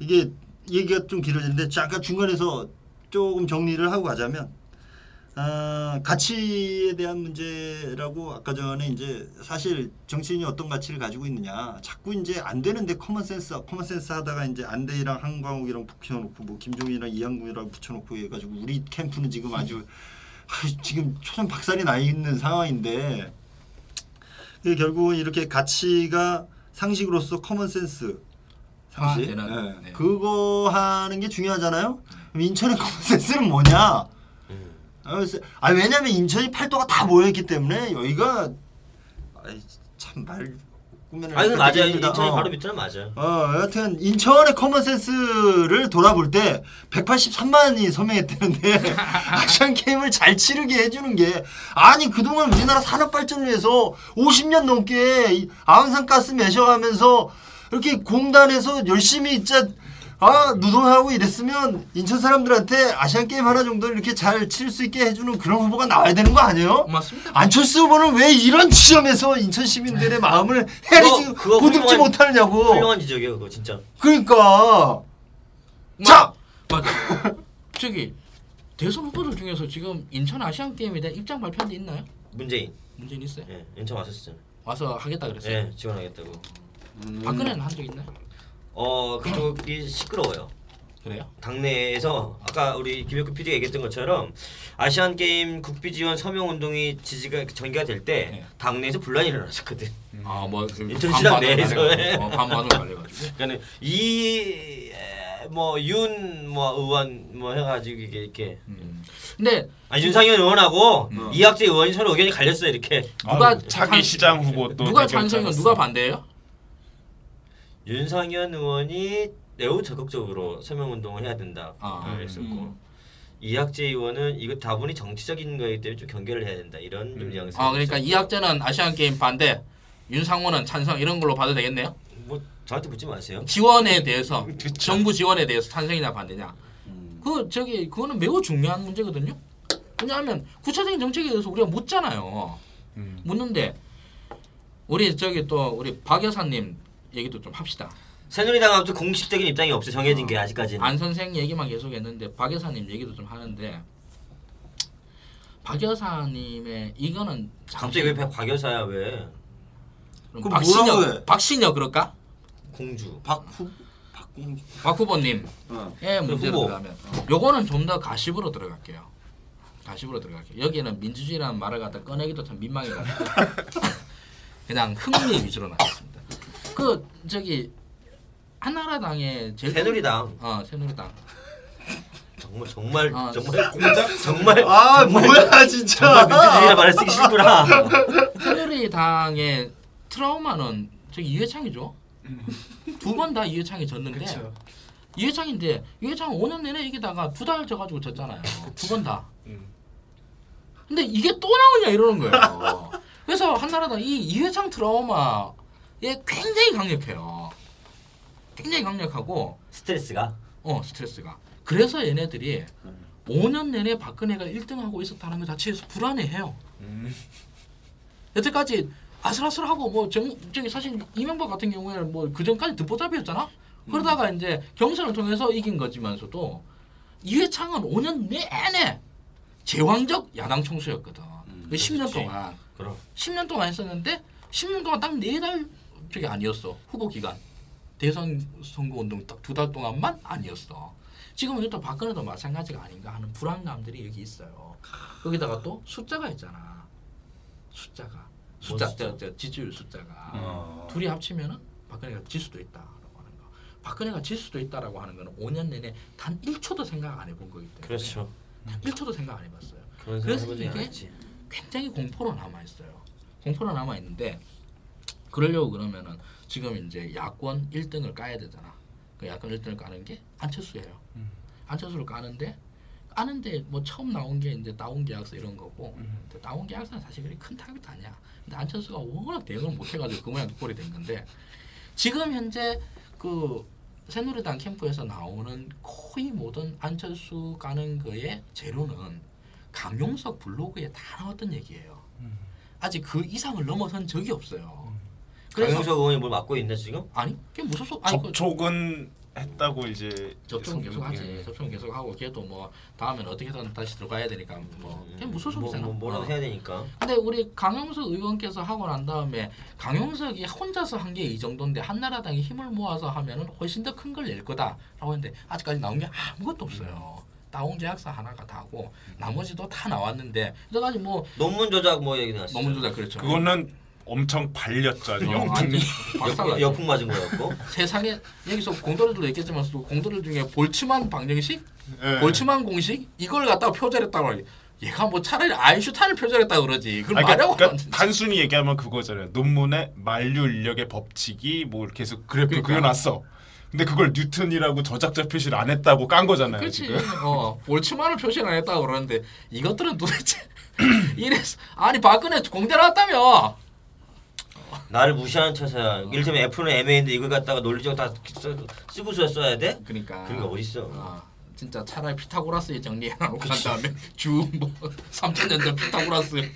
Speaker 5: 이게 얘기가 좀 길어지는데 잠깐 중간에서 조금 정리를 하고 가자면 아, 가치에 대한 문제라고 아까 전에 이제 사실 정치인이 어떤 가치를 가지고 있느냐. 자꾸 이제 안 되는데 common sense common sense 하다가 이제 안대희랑 한광옥이랑 붙여놓고 뭐 김종인이랑 이한구랑 붙여놓고 해가지고 우리 캠프는 지금 아주 지금 초전 박살이 나 있는 상황인데 그 결국은 이렇게 가치가 상식으로서 common sense 상식
Speaker 7: 아,
Speaker 5: 예,
Speaker 7: 네.
Speaker 5: 그거 하는 게 중요하잖아요. 인천의 커먼센스는 뭐냐? 아, 그래서- 아 왜냐면 인천이 팔도가 다 모여있기 때문에 여기가 참말
Speaker 8: 아니 맞아요. 인천이
Speaker 5: 어.
Speaker 8: 바로 밑에는 맞아요.
Speaker 5: 어, 여하튼 인천의 커먼센스를 돌아볼 때 183만이 서명했다는데 아시안 게임을 잘 치르게 해주는 게 아니 그동안 우리나라 산업 발전을 위해서 50년 넘게 이 아운산 가스 매셔가면서 이렇게 공단에서 열심히 진짜 아 노동하고 이랬으면 인천 사람들한테 아시안 게임 하나 정도 이렇게 잘 칠 수 있게 해주는 그런 후보가 나와야 되는 거 아니에요?
Speaker 7: 맞습니다.
Speaker 5: 안철수 후보는 왜 이런 지점에서 인천 시민들의 마음을 헤아리지
Speaker 8: 그거- 그거
Speaker 5: 보듬지 못하느냐고.
Speaker 8: 훌륭한 지적이에요, 그거 진짜.
Speaker 5: 그러니까
Speaker 7: 자 맞아. 저기 대선 후보들 중에서 지금 인천 아시안 게임에 대한 입장 발표한 데 있나요?
Speaker 8: 문재인.
Speaker 7: 문재인 있어요?
Speaker 8: 예, 인천 왔었어요.
Speaker 7: 와서 하겠다 그랬어요.
Speaker 8: 예, 지원하겠다고.
Speaker 7: 박근혜는 한 적 있나요?
Speaker 8: 어 그쪽이 시끄러워요.
Speaker 7: 그래요?
Speaker 8: 당내에서 아까 우리 김혁규 PD가 얘기했던 것처럼 아시안 게임 국비 지원 서명 운동이 지지가 전개가 될때 당내에서 분란이 일어났었거든.
Speaker 7: 아뭐
Speaker 8: 인천시당 내에서
Speaker 7: 어, 반반으로 갈려가지고.
Speaker 8: 그러니까 이뭐 윤뭐 의원 뭐 해가지고 이게 이렇게.
Speaker 7: 근데
Speaker 8: 아 윤상현 의원하고 이학재 의원이 서로 의견이 갈렸어요 이렇게.
Speaker 7: 누가
Speaker 6: 차기
Speaker 7: 찬-
Speaker 6: 시장 후보 또
Speaker 7: 누가 찬성이고. 누가 반대예요?
Speaker 8: 윤상현 의원이 매우 적극적으로 서명 운동을 해야 된다
Speaker 7: 아.
Speaker 8: 그랬었고 이학재 의원은 이거 다분히 정치적인 거기 때문에 좀 경계를 해야 된다 이런 좀 뉘앙스.
Speaker 7: 아 그러니까 이학재는 아시안 게임 반대, 윤상호는 찬성 이런 걸로 봐도 되겠네요.
Speaker 8: 뭐 저한테 묻지 마세요.
Speaker 7: 지원에 대해서 정부 지원에 대해서 찬성이냐 반대냐. 그 저기 그거는 매우 중요한 문제거든요. 왜냐하면 구체적인 정책에 대해서 우리가 묻잖아요. 묻는데 우리 저기 또 우리 박 여사님 얘기도 좀 합시다.
Speaker 8: 새누리당 아무튼 공식적인 입장이 없어 정해진 게 아직까지는.
Speaker 7: 안 선생 얘기만 계속했는데 박 여사님 얘기도 좀 하는데 박 여사님의 이거는
Speaker 8: 갑자기 왜 박 여사야 왜?
Speaker 7: 그럼 박신여
Speaker 5: 해?
Speaker 7: 박신여 그럴까?
Speaker 8: 공주.
Speaker 5: 박후 박공주.
Speaker 7: 박 후보님.
Speaker 5: 어.
Speaker 7: 예, 문제로
Speaker 8: 후보.
Speaker 7: 들어가면 요거는 좀 더 가십으로 들어갈게요. 가십으로 들어갈게요. 여기는 민주주의라는 말을 갖다 꺼내기도 참 민망해가지고 그냥 흥미 위주로 나왔습니다. 그 저기 한나라당의 제일
Speaker 8: 새누리당.
Speaker 7: 어 새누리당
Speaker 8: 정말 정말
Speaker 7: 아,
Speaker 8: 정말 공작 정말
Speaker 5: 아
Speaker 8: 정말
Speaker 5: 뭐야 진짜.
Speaker 8: 정말 민주주의라 말을 쓰기 싫구나.
Speaker 7: 새누리당의 트라우마는 저기 이회창이죠. 두 번 다 이회창이 졌는데
Speaker 6: 그쵸.
Speaker 7: 이회창인데 이회창 5년 내내 이기다가 두 달 져가지고 졌잖아요. 두 번 다.
Speaker 6: 음.
Speaker 7: 근데 이게 또 나오냐 이러는 거예요. 그래서 한나라당 이 이회창 트라우마 에 굉장히 강력해요. 굉장히 강력하고
Speaker 8: 스트레스가
Speaker 7: 어 스트레스가. 그래서 얘네들이 5년 내내 박근혜가 1등하고 있었다는 것 자체에서 불안해해요.
Speaker 6: 음.
Speaker 7: 여태까지 아슬아슬하고 뭐 정, 저기 사실 이명박 같은 경우에는 뭐 그 전까지 듣보잡이었잖아. 그러다가 이제 경선을 통해서 이긴 거지만서도 이회창은 5년 내내 제왕적 야당 총수였거든. 그 10년 동안
Speaker 8: 그럼
Speaker 7: 10년 동안 했었는데 10년 동안 딱네달 저기 아니었어 후보 기간 대선 선거 운동 딱 두 달 동안만 아니었어. 지금은 또 박근혜도 마찬가지가 아닌가 하는 불안감들이 여기 있어요. 거기다가 또 숫자가 있잖아. 숫자가 숫자,
Speaker 8: 숫자?
Speaker 7: 지지율 숫자가
Speaker 5: 어.
Speaker 7: 둘이 합치면은 박근혜가 질 수도 있다라고 하는 거. 박근혜가 질 수도 있다라고 하는 거는 5년 내내 단 1초도 생각 안 해본 거기 때문에
Speaker 8: 그렇죠.
Speaker 7: 1초도 생각 안 해봤어요. 그래서 이게
Speaker 8: 해야지.
Speaker 7: 굉장히 공포로 남아 있어요. 공포로 남아 있는데 그러려고 그러면은 지금 이제 야권 1등을 까야 되잖아. 그 야권 1등을 까는 게 안철수예요. 안철수를 까는데 까는데 뭐 처음 나온 게 이제 다운 계약서 이런 거고 근데 다운 계약서는 사실 그리 큰 타격도 아니야. 근데 안철수가 워낙 대응을 못 해가지고 그 모양 그 꼴이 된 건데 지금 현재 그 새누리당 캠프에서 나오는 거의 모든 안철수 까는 거의 재료는 강용석 블로그에 다 나왔던 얘기예요. 아직 그 이상을 넘어선 적이 없어요. 그래서
Speaker 8: 강용석 의원이 뭘 맡고 있나 지금?
Speaker 7: 아니 무슨 소? 아니 그,
Speaker 6: 접촉은 했다고 이제
Speaker 7: 접촉은 계속 하지.
Speaker 6: 예.
Speaker 7: 접촉은 계속 하고 걔도 뭐 다음엔 어떻게든 다시 들어가야 되니까 뭐 그게 무슨
Speaker 8: 뭐,
Speaker 7: 소리잖아.
Speaker 8: 뭐 뭐 라도
Speaker 7: 어.
Speaker 8: 해야 되니까.
Speaker 7: 근데 우리 강용석 의원께서 하고 난 다음에 강용석이 혼자서 한 게 이 정도인데 한나라당이 힘을 모아서 하면은 훨씬 더 큰 걸 낼 거다라고 했는데 아직까지 나온 게 아무것도 없어요. 다운 계약서 하나가 다고 나머지도 다 나왔는데 여기까지 뭐
Speaker 8: 논문 조작 뭐 얘기 나왔어.
Speaker 7: 논문 조작 그렇죠.
Speaker 6: 그거는 엄청 발렸죠.
Speaker 7: 어,
Speaker 6: 영풍.
Speaker 7: 아니, 박살났죠.
Speaker 8: 여풍 맞은 거였고.
Speaker 7: 세상에 여기서 공돌이들도 있겠지만 또 공돌이 중에 볼츠만 방정식,
Speaker 6: 예.
Speaker 7: 볼츠만 공식 이걸 갖다가 표절했다고 하니 얘가 뭐 차라리 아인슈타인을 표절했다 그러지. 그걸
Speaker 6: 그러니까,
Speaker 7: 말하고
Speaker 6: 그러니까 단순히 얘기하면 그거잖아요. 논문에 만류 인력의 법칙이 뭐 계속 그래프
Speaker 7: 그러니까.
Speaker 6: 그려놨어. 근데 그걸 뉴턴이라고 저작자 표시를 안 했다고 깐 거잖아요.
Speaker 7: 그렇지.
Speaker 6: 지금.
Speaker 7: 어, 볼츠만을 표시를 안 했다고 그러는데 이것들은 도대체 이래서 아니 박근혜 공대 나왔다며.
Speaker 8: 나를 무시하는 처사야. 이를테면 F는 M인데 이걸 갖다가 논리적 다 써- 쓰고 써- 써야 돼?
Speaker 7: 그러니까.
Speaker 8: 게 어딨어.
Speaker 7: 아, 진짜 차라리 피타고라스에 정리해 놓고 간 다음에 주뭐 3천 년 전 피타고라스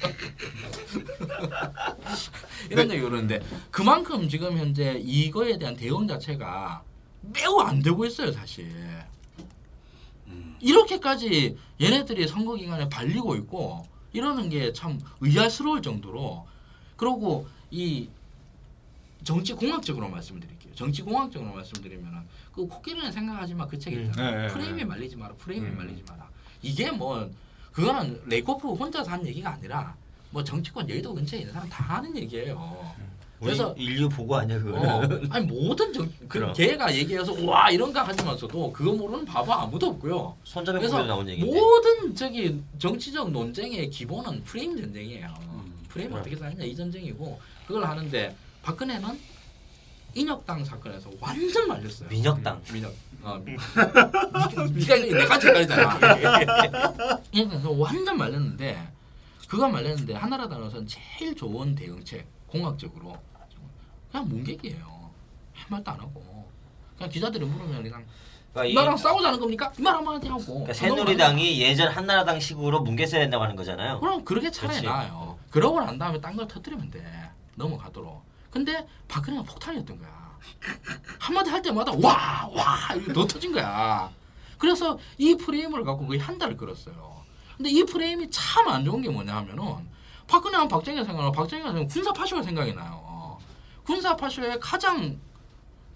Speaker 7: 이런 얘기 그러는데 그만큼 지금 현재 이거에 대한 대응 자체가 매우 안 되고 있어요 사실 이렇게까지 얘네들이 선거 기간에 발리고 있고 이러는 게 참 의아스러울 정도로 그리고 이 정치 공학적으로 말씀드릴게요. 정치 공학적으로 말씀드리면은 그 코끼리는 생각하지 마 그 책 있잖아.
Speaker 6: 네, 네,
Speaker 7: 프레임에
Speaker 6: 네.
Speaker 7: 말리지 마라. 프레임에
Speaker 6: 음.
Speaker 7: 말리지 마라. 이게 뭐 그거는 레이코프 혼자서 한 얘기가 아니라 뭐 정치권 여의도 근처에 있는 사람 다 하는 얘기예요. 그래서
Speaker 8: 우리 인류 보고 아니야 그거.
Speaker 7: 어, 아니 모든 정, 그. 걔가 얘기해서 와 이런가 하지만서도 그거 모르는 바보 아무도 없고요.
Speaker 8: 손잡이
Speaker 7: 그래서
Speaker 8: 나온 얘기인데.
Speaker 7: 모든 저기 정치적 논쟁의 기본은 프레임 전쟁이에요. 프레임
Speaker 8: 그래.
Speaker 7: 어떻게 쌓느냐 이 전쟁이고 그걸 하는데 박근혜는 인혁당 사건에서 완전 말렸어요.
Speaker 8: 민혁당.
Speaker 7: 민혁. 어, 니- 니가 내가 헷갈리잖아. 인혁당에서 완전 말렸는데 그거 말렸는데 한나라당에서는 제일 좋은 대응책 공학적으로 그냥 문객이에요. 한 말도 안 하고 그냥 기자들이 물으면 그냥
Speaker 8: 그러니까 이-
Speaker 7: 나랑 싸우자는 겁니까? 이말 한마디 하고
Speaker 8: 그러니까 새누리당이 예전 한나라당 식으로 뭉개 써야 된다고 하는 거잖아요.
Speaker 7: 그럼 그렇게 차라리. 나아요. 그러고 난 다음에 딴 걸 터뜨리면 돼. 넘어가도록. 근데 박근혜가 폭탄이었던 거야. 한마디 할 때마다 와! 와! 이렇게 너 터진 거야. 그래서 이 프레임을 갖고 거의 한 달을 끌었어요. 근데 이 프레임이 참 안 좋은 게 뭐냐 하면은 박근혜 하면 박정희가 생각나고 박정희가 생각하면 군사파쇼가 생각이 나요. 군사파쇼의 가장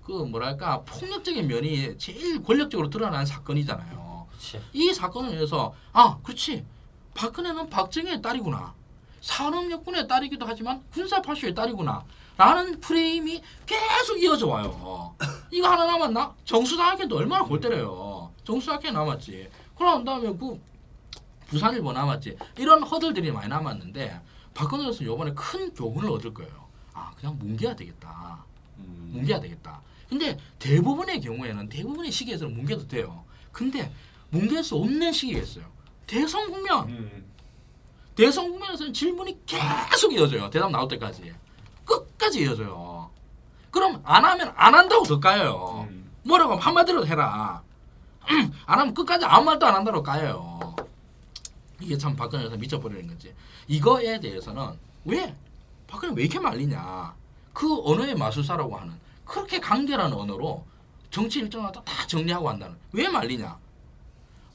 Speaker 7: 그 뭐랄까 폭력적인 면이 제일 권력적으로 드러난 사건이잖아요.
Speaker 8: 그치.
Speaker 7: 이 사건을 위해서 아 그렇지 박근혜는 박정희의 딸이구나 산업여군의 딸이기도 하지만 군사 파쇼의 딸이구나. 라는 프레임이 계속 이어져 와요. 이거 하나 남았나? 정수당학회도 얼마나 골 때려요. 정수당학회 남았지. 그런 다음에 그 부산일보 남았지. 이런 허들들이 많이 남았는데 박근혜 교수는 이번에 큰 교훈을 얻을 거예요. 아 그냥 뭉개야 되겠다. 뭉개야 되겠다. 근데 대부분의 경우에는 대부분의 시기에서는 뭉개도 돼요. 근데 뭉갤 수 없는 시기가 있어요. 대선 국면.
Speaker 6: 음.
Speaker 7: 대선 국면에서는 질문이 계속 이어져요. 대답 나올 때까지. 끝까지 이어져요. 그럼 안 하면 안 한다고 더 까요.
Speaker 6: 음.
Speaker 7: 뭐라고 하면 한마디로 해라. 음, 안 하면 끝까지 아무 말도 안 한다고 까요. 이게 참 박근혜에서 미쳐버리는 거지. 이거에 대해서는 왜 박근혜 왜 이렇게 말리냐. 그 언어의 마술사라고 하는 그렇게 간결한 언어로 정치 일정을 다 정리하고 한다는 왜 말리냐.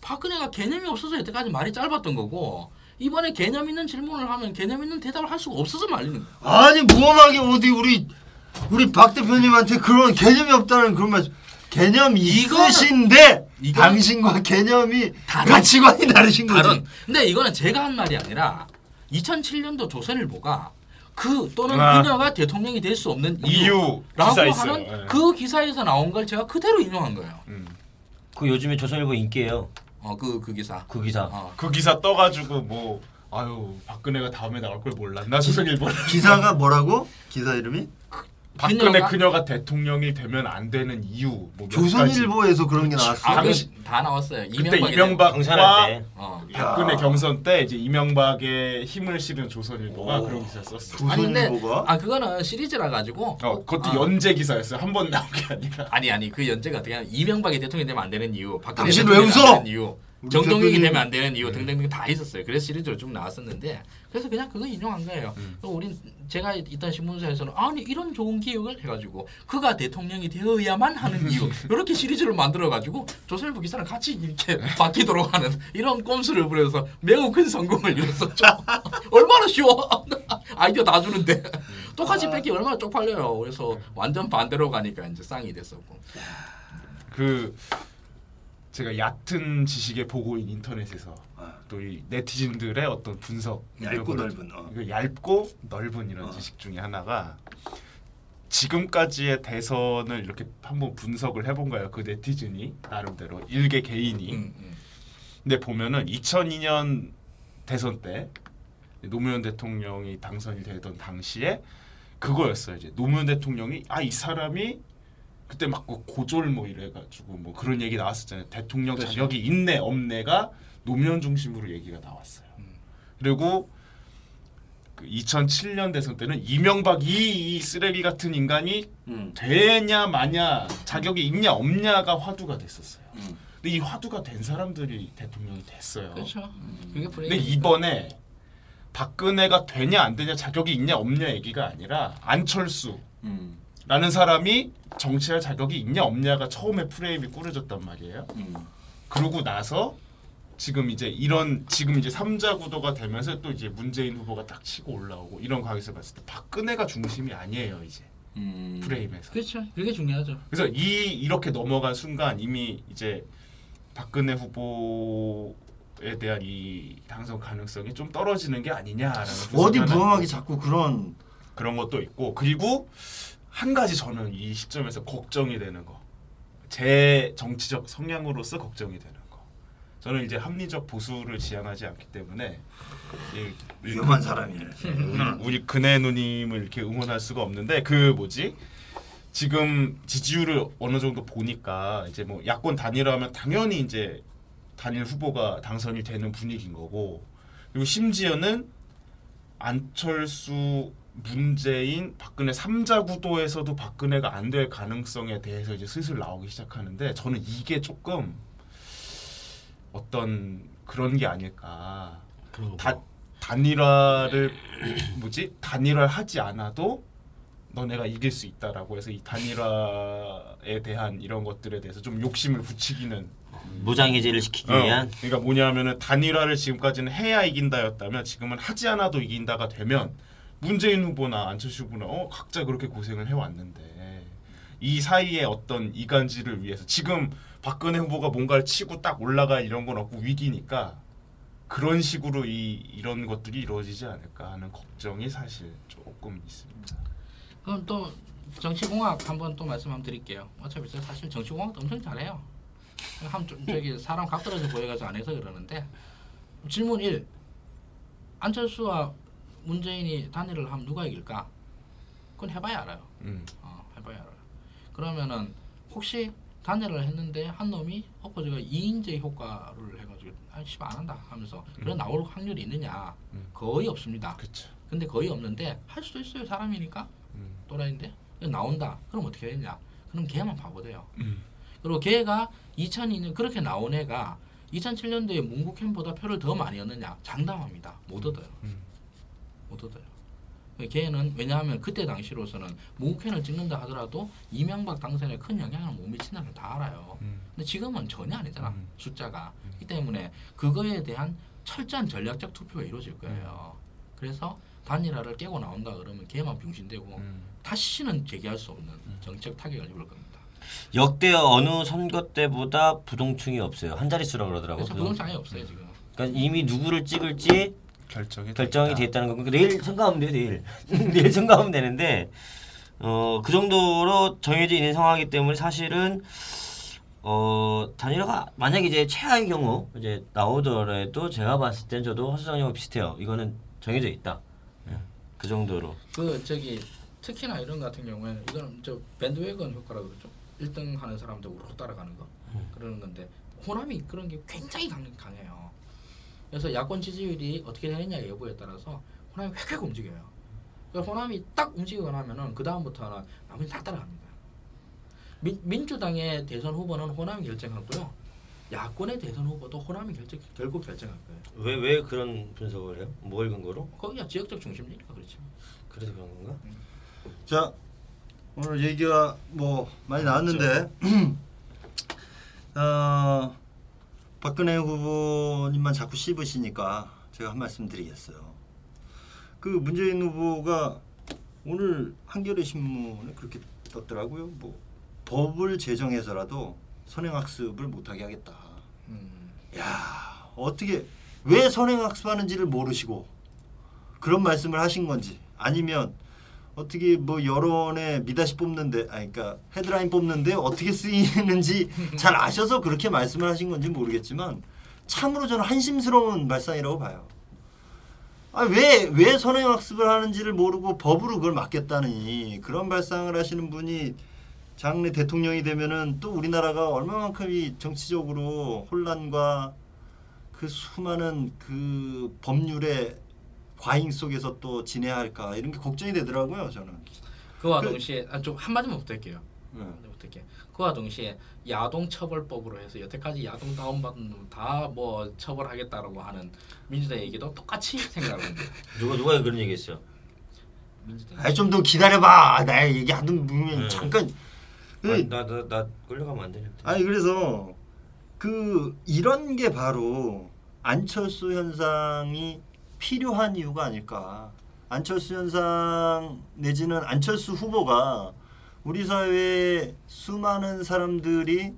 Speaker 7: 박근혜가 개념이 없어서 여태까지 말이 짧았던 거고 이번에 개념 있는 질문을 하면 개념 있는 대답을 할 수가 없어서 말리는 거야.
Speaker 5: 아니 무엄하게 어디 우리 우리 박 대표님한테 그런 개념이 없다는 그런 말 개념 있으신데
Speaker 7: 이거는-
Speaker 5: 당신과 개념이
Speaker 7: 다른-
Speaker 5: 가치관이 다르신 거지.
Speaker 7: 다른. 근데 이거는 제가 한 말이 아니라 2007년도 조선일보가 그 또는
Speaker 6: 아.
Speaker 7: 그녀가 대통령이 될 수 없는
Speaker 6: 이유
Speaker 7: 이유라고. 하는
Speaker 6: 예.
Speaker 7: 그 기사에서 나온 걸 제가 그대로 인용한 거예요.
Speaker 8: 그 요즘에 조선일보 인기예요.
Speaker 7: 어그 그 기사.
Speaker 8: 그 기사.
Speaker 7: 어.
Speaker 6: 그 기사 떠가지고 뭐 아유 박근혜가 다음에 나올 걸 몰랐나 조선일보
Speaker 5: 기사가 뭐라고? 기사 이름이?
Speaker 6: 박근혜
Speaker 7: 그녀가-
Speaker 6: 그녀가 대통령이 되면 안 되는 이유 가지.
Speaker 5: 조선일보에서 그런 게 나왔어.
Speaker 7: 아,
Speaker 6: 당시-
Speaker 7: 그, 다 나왔어요.
Speaker 6: 그때 이명박과
Speaker 8: 때.
Speaker 7: 어.
Speaker 6: 박근혜
Speaker 5: 야.
Speaker 6: 경선 때 이제 이명박의 힘을 실은 조선일보가
Speaker 8: 오.
Speaker 6: 그런 기사 썼어.
Speaker 5: 조선일보가?
Speaker 7: 아 그거는 시리즈라 가지고
Speaker 6: 어, 그것도
Speaker 7: 아.
Speaker 6: 연재 기사였어요. 한 번 나온 게 아니라.
Speaker 7: 아니 아니 그 연재가 어떻게 하면 이명박이 대통령이 되면 안 되는 이유 박근혜
Speaker 5: 당신
Speaker 7: 대통령이 왜안
Speaker 5: 웃어?
Speaker 7: 되는 이유 정동영이
Speaker 5: 대표님-
Speaker 7: 되면 안 되는 이유 등등등 다 있었어요. 그래서 시리즈로 쭉 나왔었는데 그래서 그냥 그거 인용한 거예요. 그리고 우린 제가 있던 신문사에서는 아니 이런 좋은 기획을 해가지고 그가 대통령이 되어야만 하는 이유 이렇게 시리즈를 만들어가지고 조선일보 기사랑 같이 이렇게 바뀌도록 하는 이런 꼼수를 부려서 매우 큰 성공을 이뤘었죠. 얼마나 쉬워 아이디어 다 주는데 똑같이 뺏기 얼마나 쪽팔려요. 그래서 완전 반대로 가니까 이제 쌍이 됐었고.
Speaker 6: 그 제가 얕은 지식의 보고인 인터넷에서
Speaker 5: 아.
Speaker 6: 또이 네티즌들의 어떤 분석
Speaker 5: 얇고 넓은, 어.
Speaker 6: 얇고 넓은 이런 지식 중에 하나가 지금까지의 대선을 이렇게 한번 분석을 해본 거예요. 그 네티즌이 나름대로 일개 개인이.
Speaker 7: 음, 음.
Speaker 6: 근데 보면은 2002년 대선 때 노무현 대통령이 당선이 되던 당시에 그거였어요. 이제 노무현 대통령이 아 이 사람이 그때 막 그 고졸 뭐 이래가지고 뭐 그런 얘기 나왔었잖아요. 대통령
Speaker 7: 그렇죠.
Speaker 6: 자격이 있네 없네가 노무현 중심으로 얘기가 나왔어요. 그리고 그 2007년 대선 때는 이명박 이, 이 쓰레기 같은 인간이 되냐 마냐 자격이 있냐 없냐가 화두가 됐었어요. 근데 이 화두가 된 사람들이 대통령이 됐어요.
Speaker 7: 그렇죠. 그게
Speaker 6: 근데. 이번에 박근혜가 되냐 안 되냐 자격이 있냐 없냐 얘기가 아니라 안철수 라는 사람이 정치할 자격이 있냐 없냐가 처음에 프레임이 꾸려졌단 말이에요. 그러고 나서 지금 이제 이런 지금 이제 삼자 구도가 되면서 또 이제 문재인 후보가 딱 치고 올라오고 이런 과정에서 봤을 때 박근혜가 중심이 아니에요 이제 프레임에서.
Speaker 7: 그렇죠. 그게 중요하죠.
Speaker 6: 그래서 이 이렇게 넘어간 순간 이미 이제 박근혜 후보 에 대한 이 당선 가능성이 좀 떨어지는 게 아니냐라는
Speaker 5: 어디
Speaker 6: 있고.
Speaker 5: 자꾸 그런
Speaker 6: 그런 것도 있고 그리고 한 가지 저는 이 시점에서 걱정이 되는 거. 제 정치적 성향으로서 걱정이 되는 거. 저는 이제 합리적 보수를 지향하지 않기 때문에 이
Speaker 5: 위험한 사람이네.
Speaker 6: 우리, 우리 근혜 누님을 이렇게 응원할 수가 없는데 그 뭐지? 지금 지지율을 어느 정도 보니까 이제 뭐 야권 단일화하면 당연히 이제 단일 후보가 당선이 되는 분위기인 거고 그리고 심지어는 안철수 문재인 박근혜 삼자 구도에서도 박근혜가 안 될 가능성에 대해서 이제 슬슬 나오기 시작하는데 저는 이게 조금 어떤 그런 게 아닐까. 다, 단일화를 뭐지? 단일화를 하지 않아도 너네가 이길 수 있다라고 해서 이 단일화에 대한 이런 것들에 대해서 좀 욕심을 붙이기는
Speaker 8: 무장해제를 시키기
Speaker 6: 어,
Speaker 8: 위한?
Speaker 6: 그러니까 뭐냐면은 단일화를 지금까지는 해야 이긴다였다면 지금은 하지 않아도 이긴다가 되면 문재인 후보나 안철수 후보나 어 각자 그렇게 고생을 해왔는데 이 사이에 어떤 이간질을 위해서 지금 박근혜 후보가 뭔가를 치고 딱 올라가 이런 건 없고 위기니까 그런 식으로 이 이런 것들이 이루어지지 않을까 하는 걱정이 사실 조금 있습니다.
Speaker 7: 그럼 또 정치공학 한번 또 말씀 한번 드릴게요. 어차피 저 사실 정치공학도 엄청 잘해요. 한좀 저기 사람 각 떨어져 보여가지고 안 해서 그러는데 질문 1 안철수와 문재인이 단일을 하면 누가 이길까? 그건 해봐야 알아요.
Speaker 6: 음.
Speaker 7: 어, 해봐야 알아요. 그러면은 혹시 단일을 했는데 한 놈이 엎어져가 이인제 효과를 해가지고 아 씨발 안 한다 하면서 그런 나올 확률이 있느냐? 거의 없습니다.
Speaker 6: 그렇죠.
Speaker 7: 근데 거의 없는데 할 수도 있어요 사람이니까
Speaker 6: 음.
Speaker 7: 또라이인데 나온다. 그럼 어떻게 되냐? 그럼 걔만 바보 돼요.
Speaker 6: 음.
Speaker 7: 그리고 걔가 2002년 그렇게 나온 애가 2007년도에 문국현보다 표를 더 많이 얻느냐? 장담합니다. 못 얻어요.
Speaker 6: 음.
Speaker 7: 못 얻어요. 걔는 왜냐하면 그때 당시로서는 문국현을 찍는다 하더라도 이명박 당선에 큰 영향을 못 미친다는 걸 다 알아요.
Speaker 6: 음.
Speaker 7: 근데 지금은 전혀 아니잖아 숫자가. 이 때문에 그거에 대한 철저한 전략적 투표가 이루어질 거예요. 그래서 단일화를 깨고 나온다 그러면 걔만 병신되고 다시는 재개할 수 없는 정책 타격을 입을 겁니다.
Speaker 8: 역대 어느 선거 때보다 부동층이 없어요. 한 자릿수라 그러더라고요.
Speaker 7: 부동층이 없어요 지금.
Speaker 8: 그러니까 이미 누구를 찍을지
Speaker 6: 결정이
Speaker 8: 결정이 돼 있다는 거. 그러니까 내일 선거하면 돼요. 내일 내일 선거하면 되는데 어 그 정도로 정해져 있는 상황이기 때문에 사실은 어 단일화가 만약 이제 최하의 경우 이제 나오더라도 제가 봤을 땐 저도 허수장님과 비슷해요. 이거는 정해져 있다. 예, 그 정도로.
Speaker 7: 그 저기 특히나 이런 같은 경우에는 이거는 저 밴드웨건 효과라고 그러죠. 1등 하는 사람들 우르르 따라가는 거 그러는 건데 호남이 그런 게 굉장히 강, 강해요. 그래서 야권 지지율이 어떻게 되느냐 여부에 따라서 호남이 획획 움직여요. 그러니까 호남이 딱 움직이고 나면은 그 다음부터는 나머지 다 따라갑니다. 민, 민주당의 대선 후보는 호남이 결정하고요. 야권의 대선 후보도 호남이 결정 결국 결정할 거예요.
Speaker 8: 왜 왜 그런 분석을 해요? 뭘 근거로?
Speaker 7: 거기가 지역적 중심이니까 그렇죠.
Speaker 8: 그래서 그런 건가?
Speaker 5: 자 오늘 얘기가 뭐 많이 나왔는데 어, 박근혜 후보님만 자꾸 씹으시니까 제가 한 말씀 드리겠어요. 그 문재인 후보가 오늘 한겨레 신문에 그렇게 떴더라고요. 뭐 법을 제정해서라도 선행학습을 못하게 하겠다. 야 어떻게 왜 선행학습하는지를 모르시고 그런 말씀을 하신 건지 아니면 어떻게 뭐 여론에 미다시 뽑는데 아니 그러니까 헤드라인 뽑는데 어떻게 쓰이는지 잘 아셔서 그렇게 말씀을 하신 건지 모르겠지만 참으로 저는 한심스러운 발상이라고 봐요. 아왜왜 선행학습을 하는지를 모르고 법으로 그걸 막겠다니 그런 발상을 하시는 분이 장래 대통령이 되면은 또 우리나라가 얼마만큼이 정치적으로 혼란과 그 수많은 그 법률의 과잉 속에서 또 지내야 할까 이런 게 걱정이 되더라고요 저는.
Speaker 7: 그와
Speaker 5: 그-
Speaker 7: 동시에 아, 좀 한마디만 부탁할게요.
Speaker 5: 네.
Speaker 7: 부탁해. 그와 동시에 야동 처벌법으로 해서 여태까지 야동 다운받은 다뭐 처벌하겠다라고 하는 민주당 얘기도 똑같이 생각하는데
Speaker 8: 누가 누가 그런 얘기했어요?
Speaker 7: 민주당.
Speaker 5: 아니 좀더 기다려봐. 나 얘기 분면
Speaker 8: 네.
Speaker 5: 잠깐.
Speaker 8: 나나 나 끌려가면 안 되는데.
Speaker 5: 아니 그래서 그 이런 게 바로 안철수 현상이 필요한 이유가 아닐까. 안철수 현상 내지는 안철수 후보가 우리 사회의 수많은 사람들이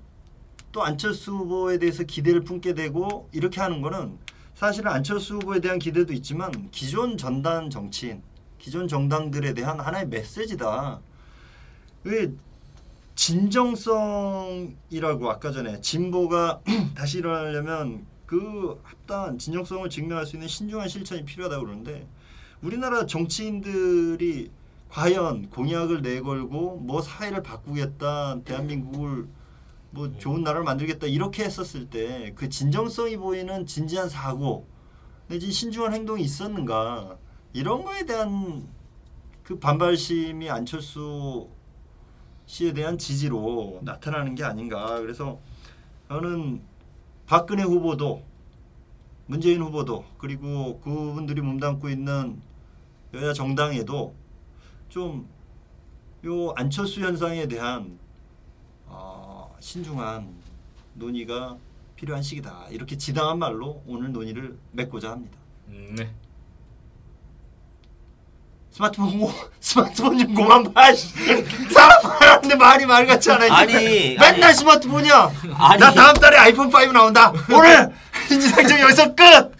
Speaker 5: 또 안철수 후보에 대해서 기대를 품게 되고 이렇게 하는 거는 사실은 안철수 후보에 대한 기대도 있지만 기존 전단 정치인, 기존 정당들에 대한 하나의 메시지다. 왜 진정성이라고 아까 전에 진보가 다시 일어나려면 그 합당한 진정성을 증명할 수 있는 신중한 실천이 필요하다고 그러는데 우리나라 정치인들이 과연 공약을 내걸고 뭐 사회를 바꾸겠다 대한민국을 뭐 좋은 나라를 만들겠다 이렇게 했었을 때 그 진정성이 보이는 진지한 사고 내지 신중한 행동이 있었는가? 이런 거에 대한 그 반발심이 안철수 씨에 대한 지지로 나타나는 게 아닌가. 그래서 저는 박근혜 후보도 문재인 후보도 그리고 그분들이 몸담고 있는 여야 정당에도 좀 요 안철수 현상에 대한 어, 신중한 논의가 필요한 시기다 이렇게 지당한 말로 오늘 논의를 맺고자 합니다.
Speaker 7: 네.
Speaker 5: 스마트폰 고, 스마트폰 좀 그만 봐. 사람 말하는데 말이 말 같지 않아.
Speaker 8: 아니
Speaker 5: 맨날
Speaker 8: 아니.
Speaker 5: 스마트폰이야.
Speaker 8: 아니.
Speaker 5: 나 다음 달에 아이폰 5 나온다. 오늘 인지상정 여기서 끝.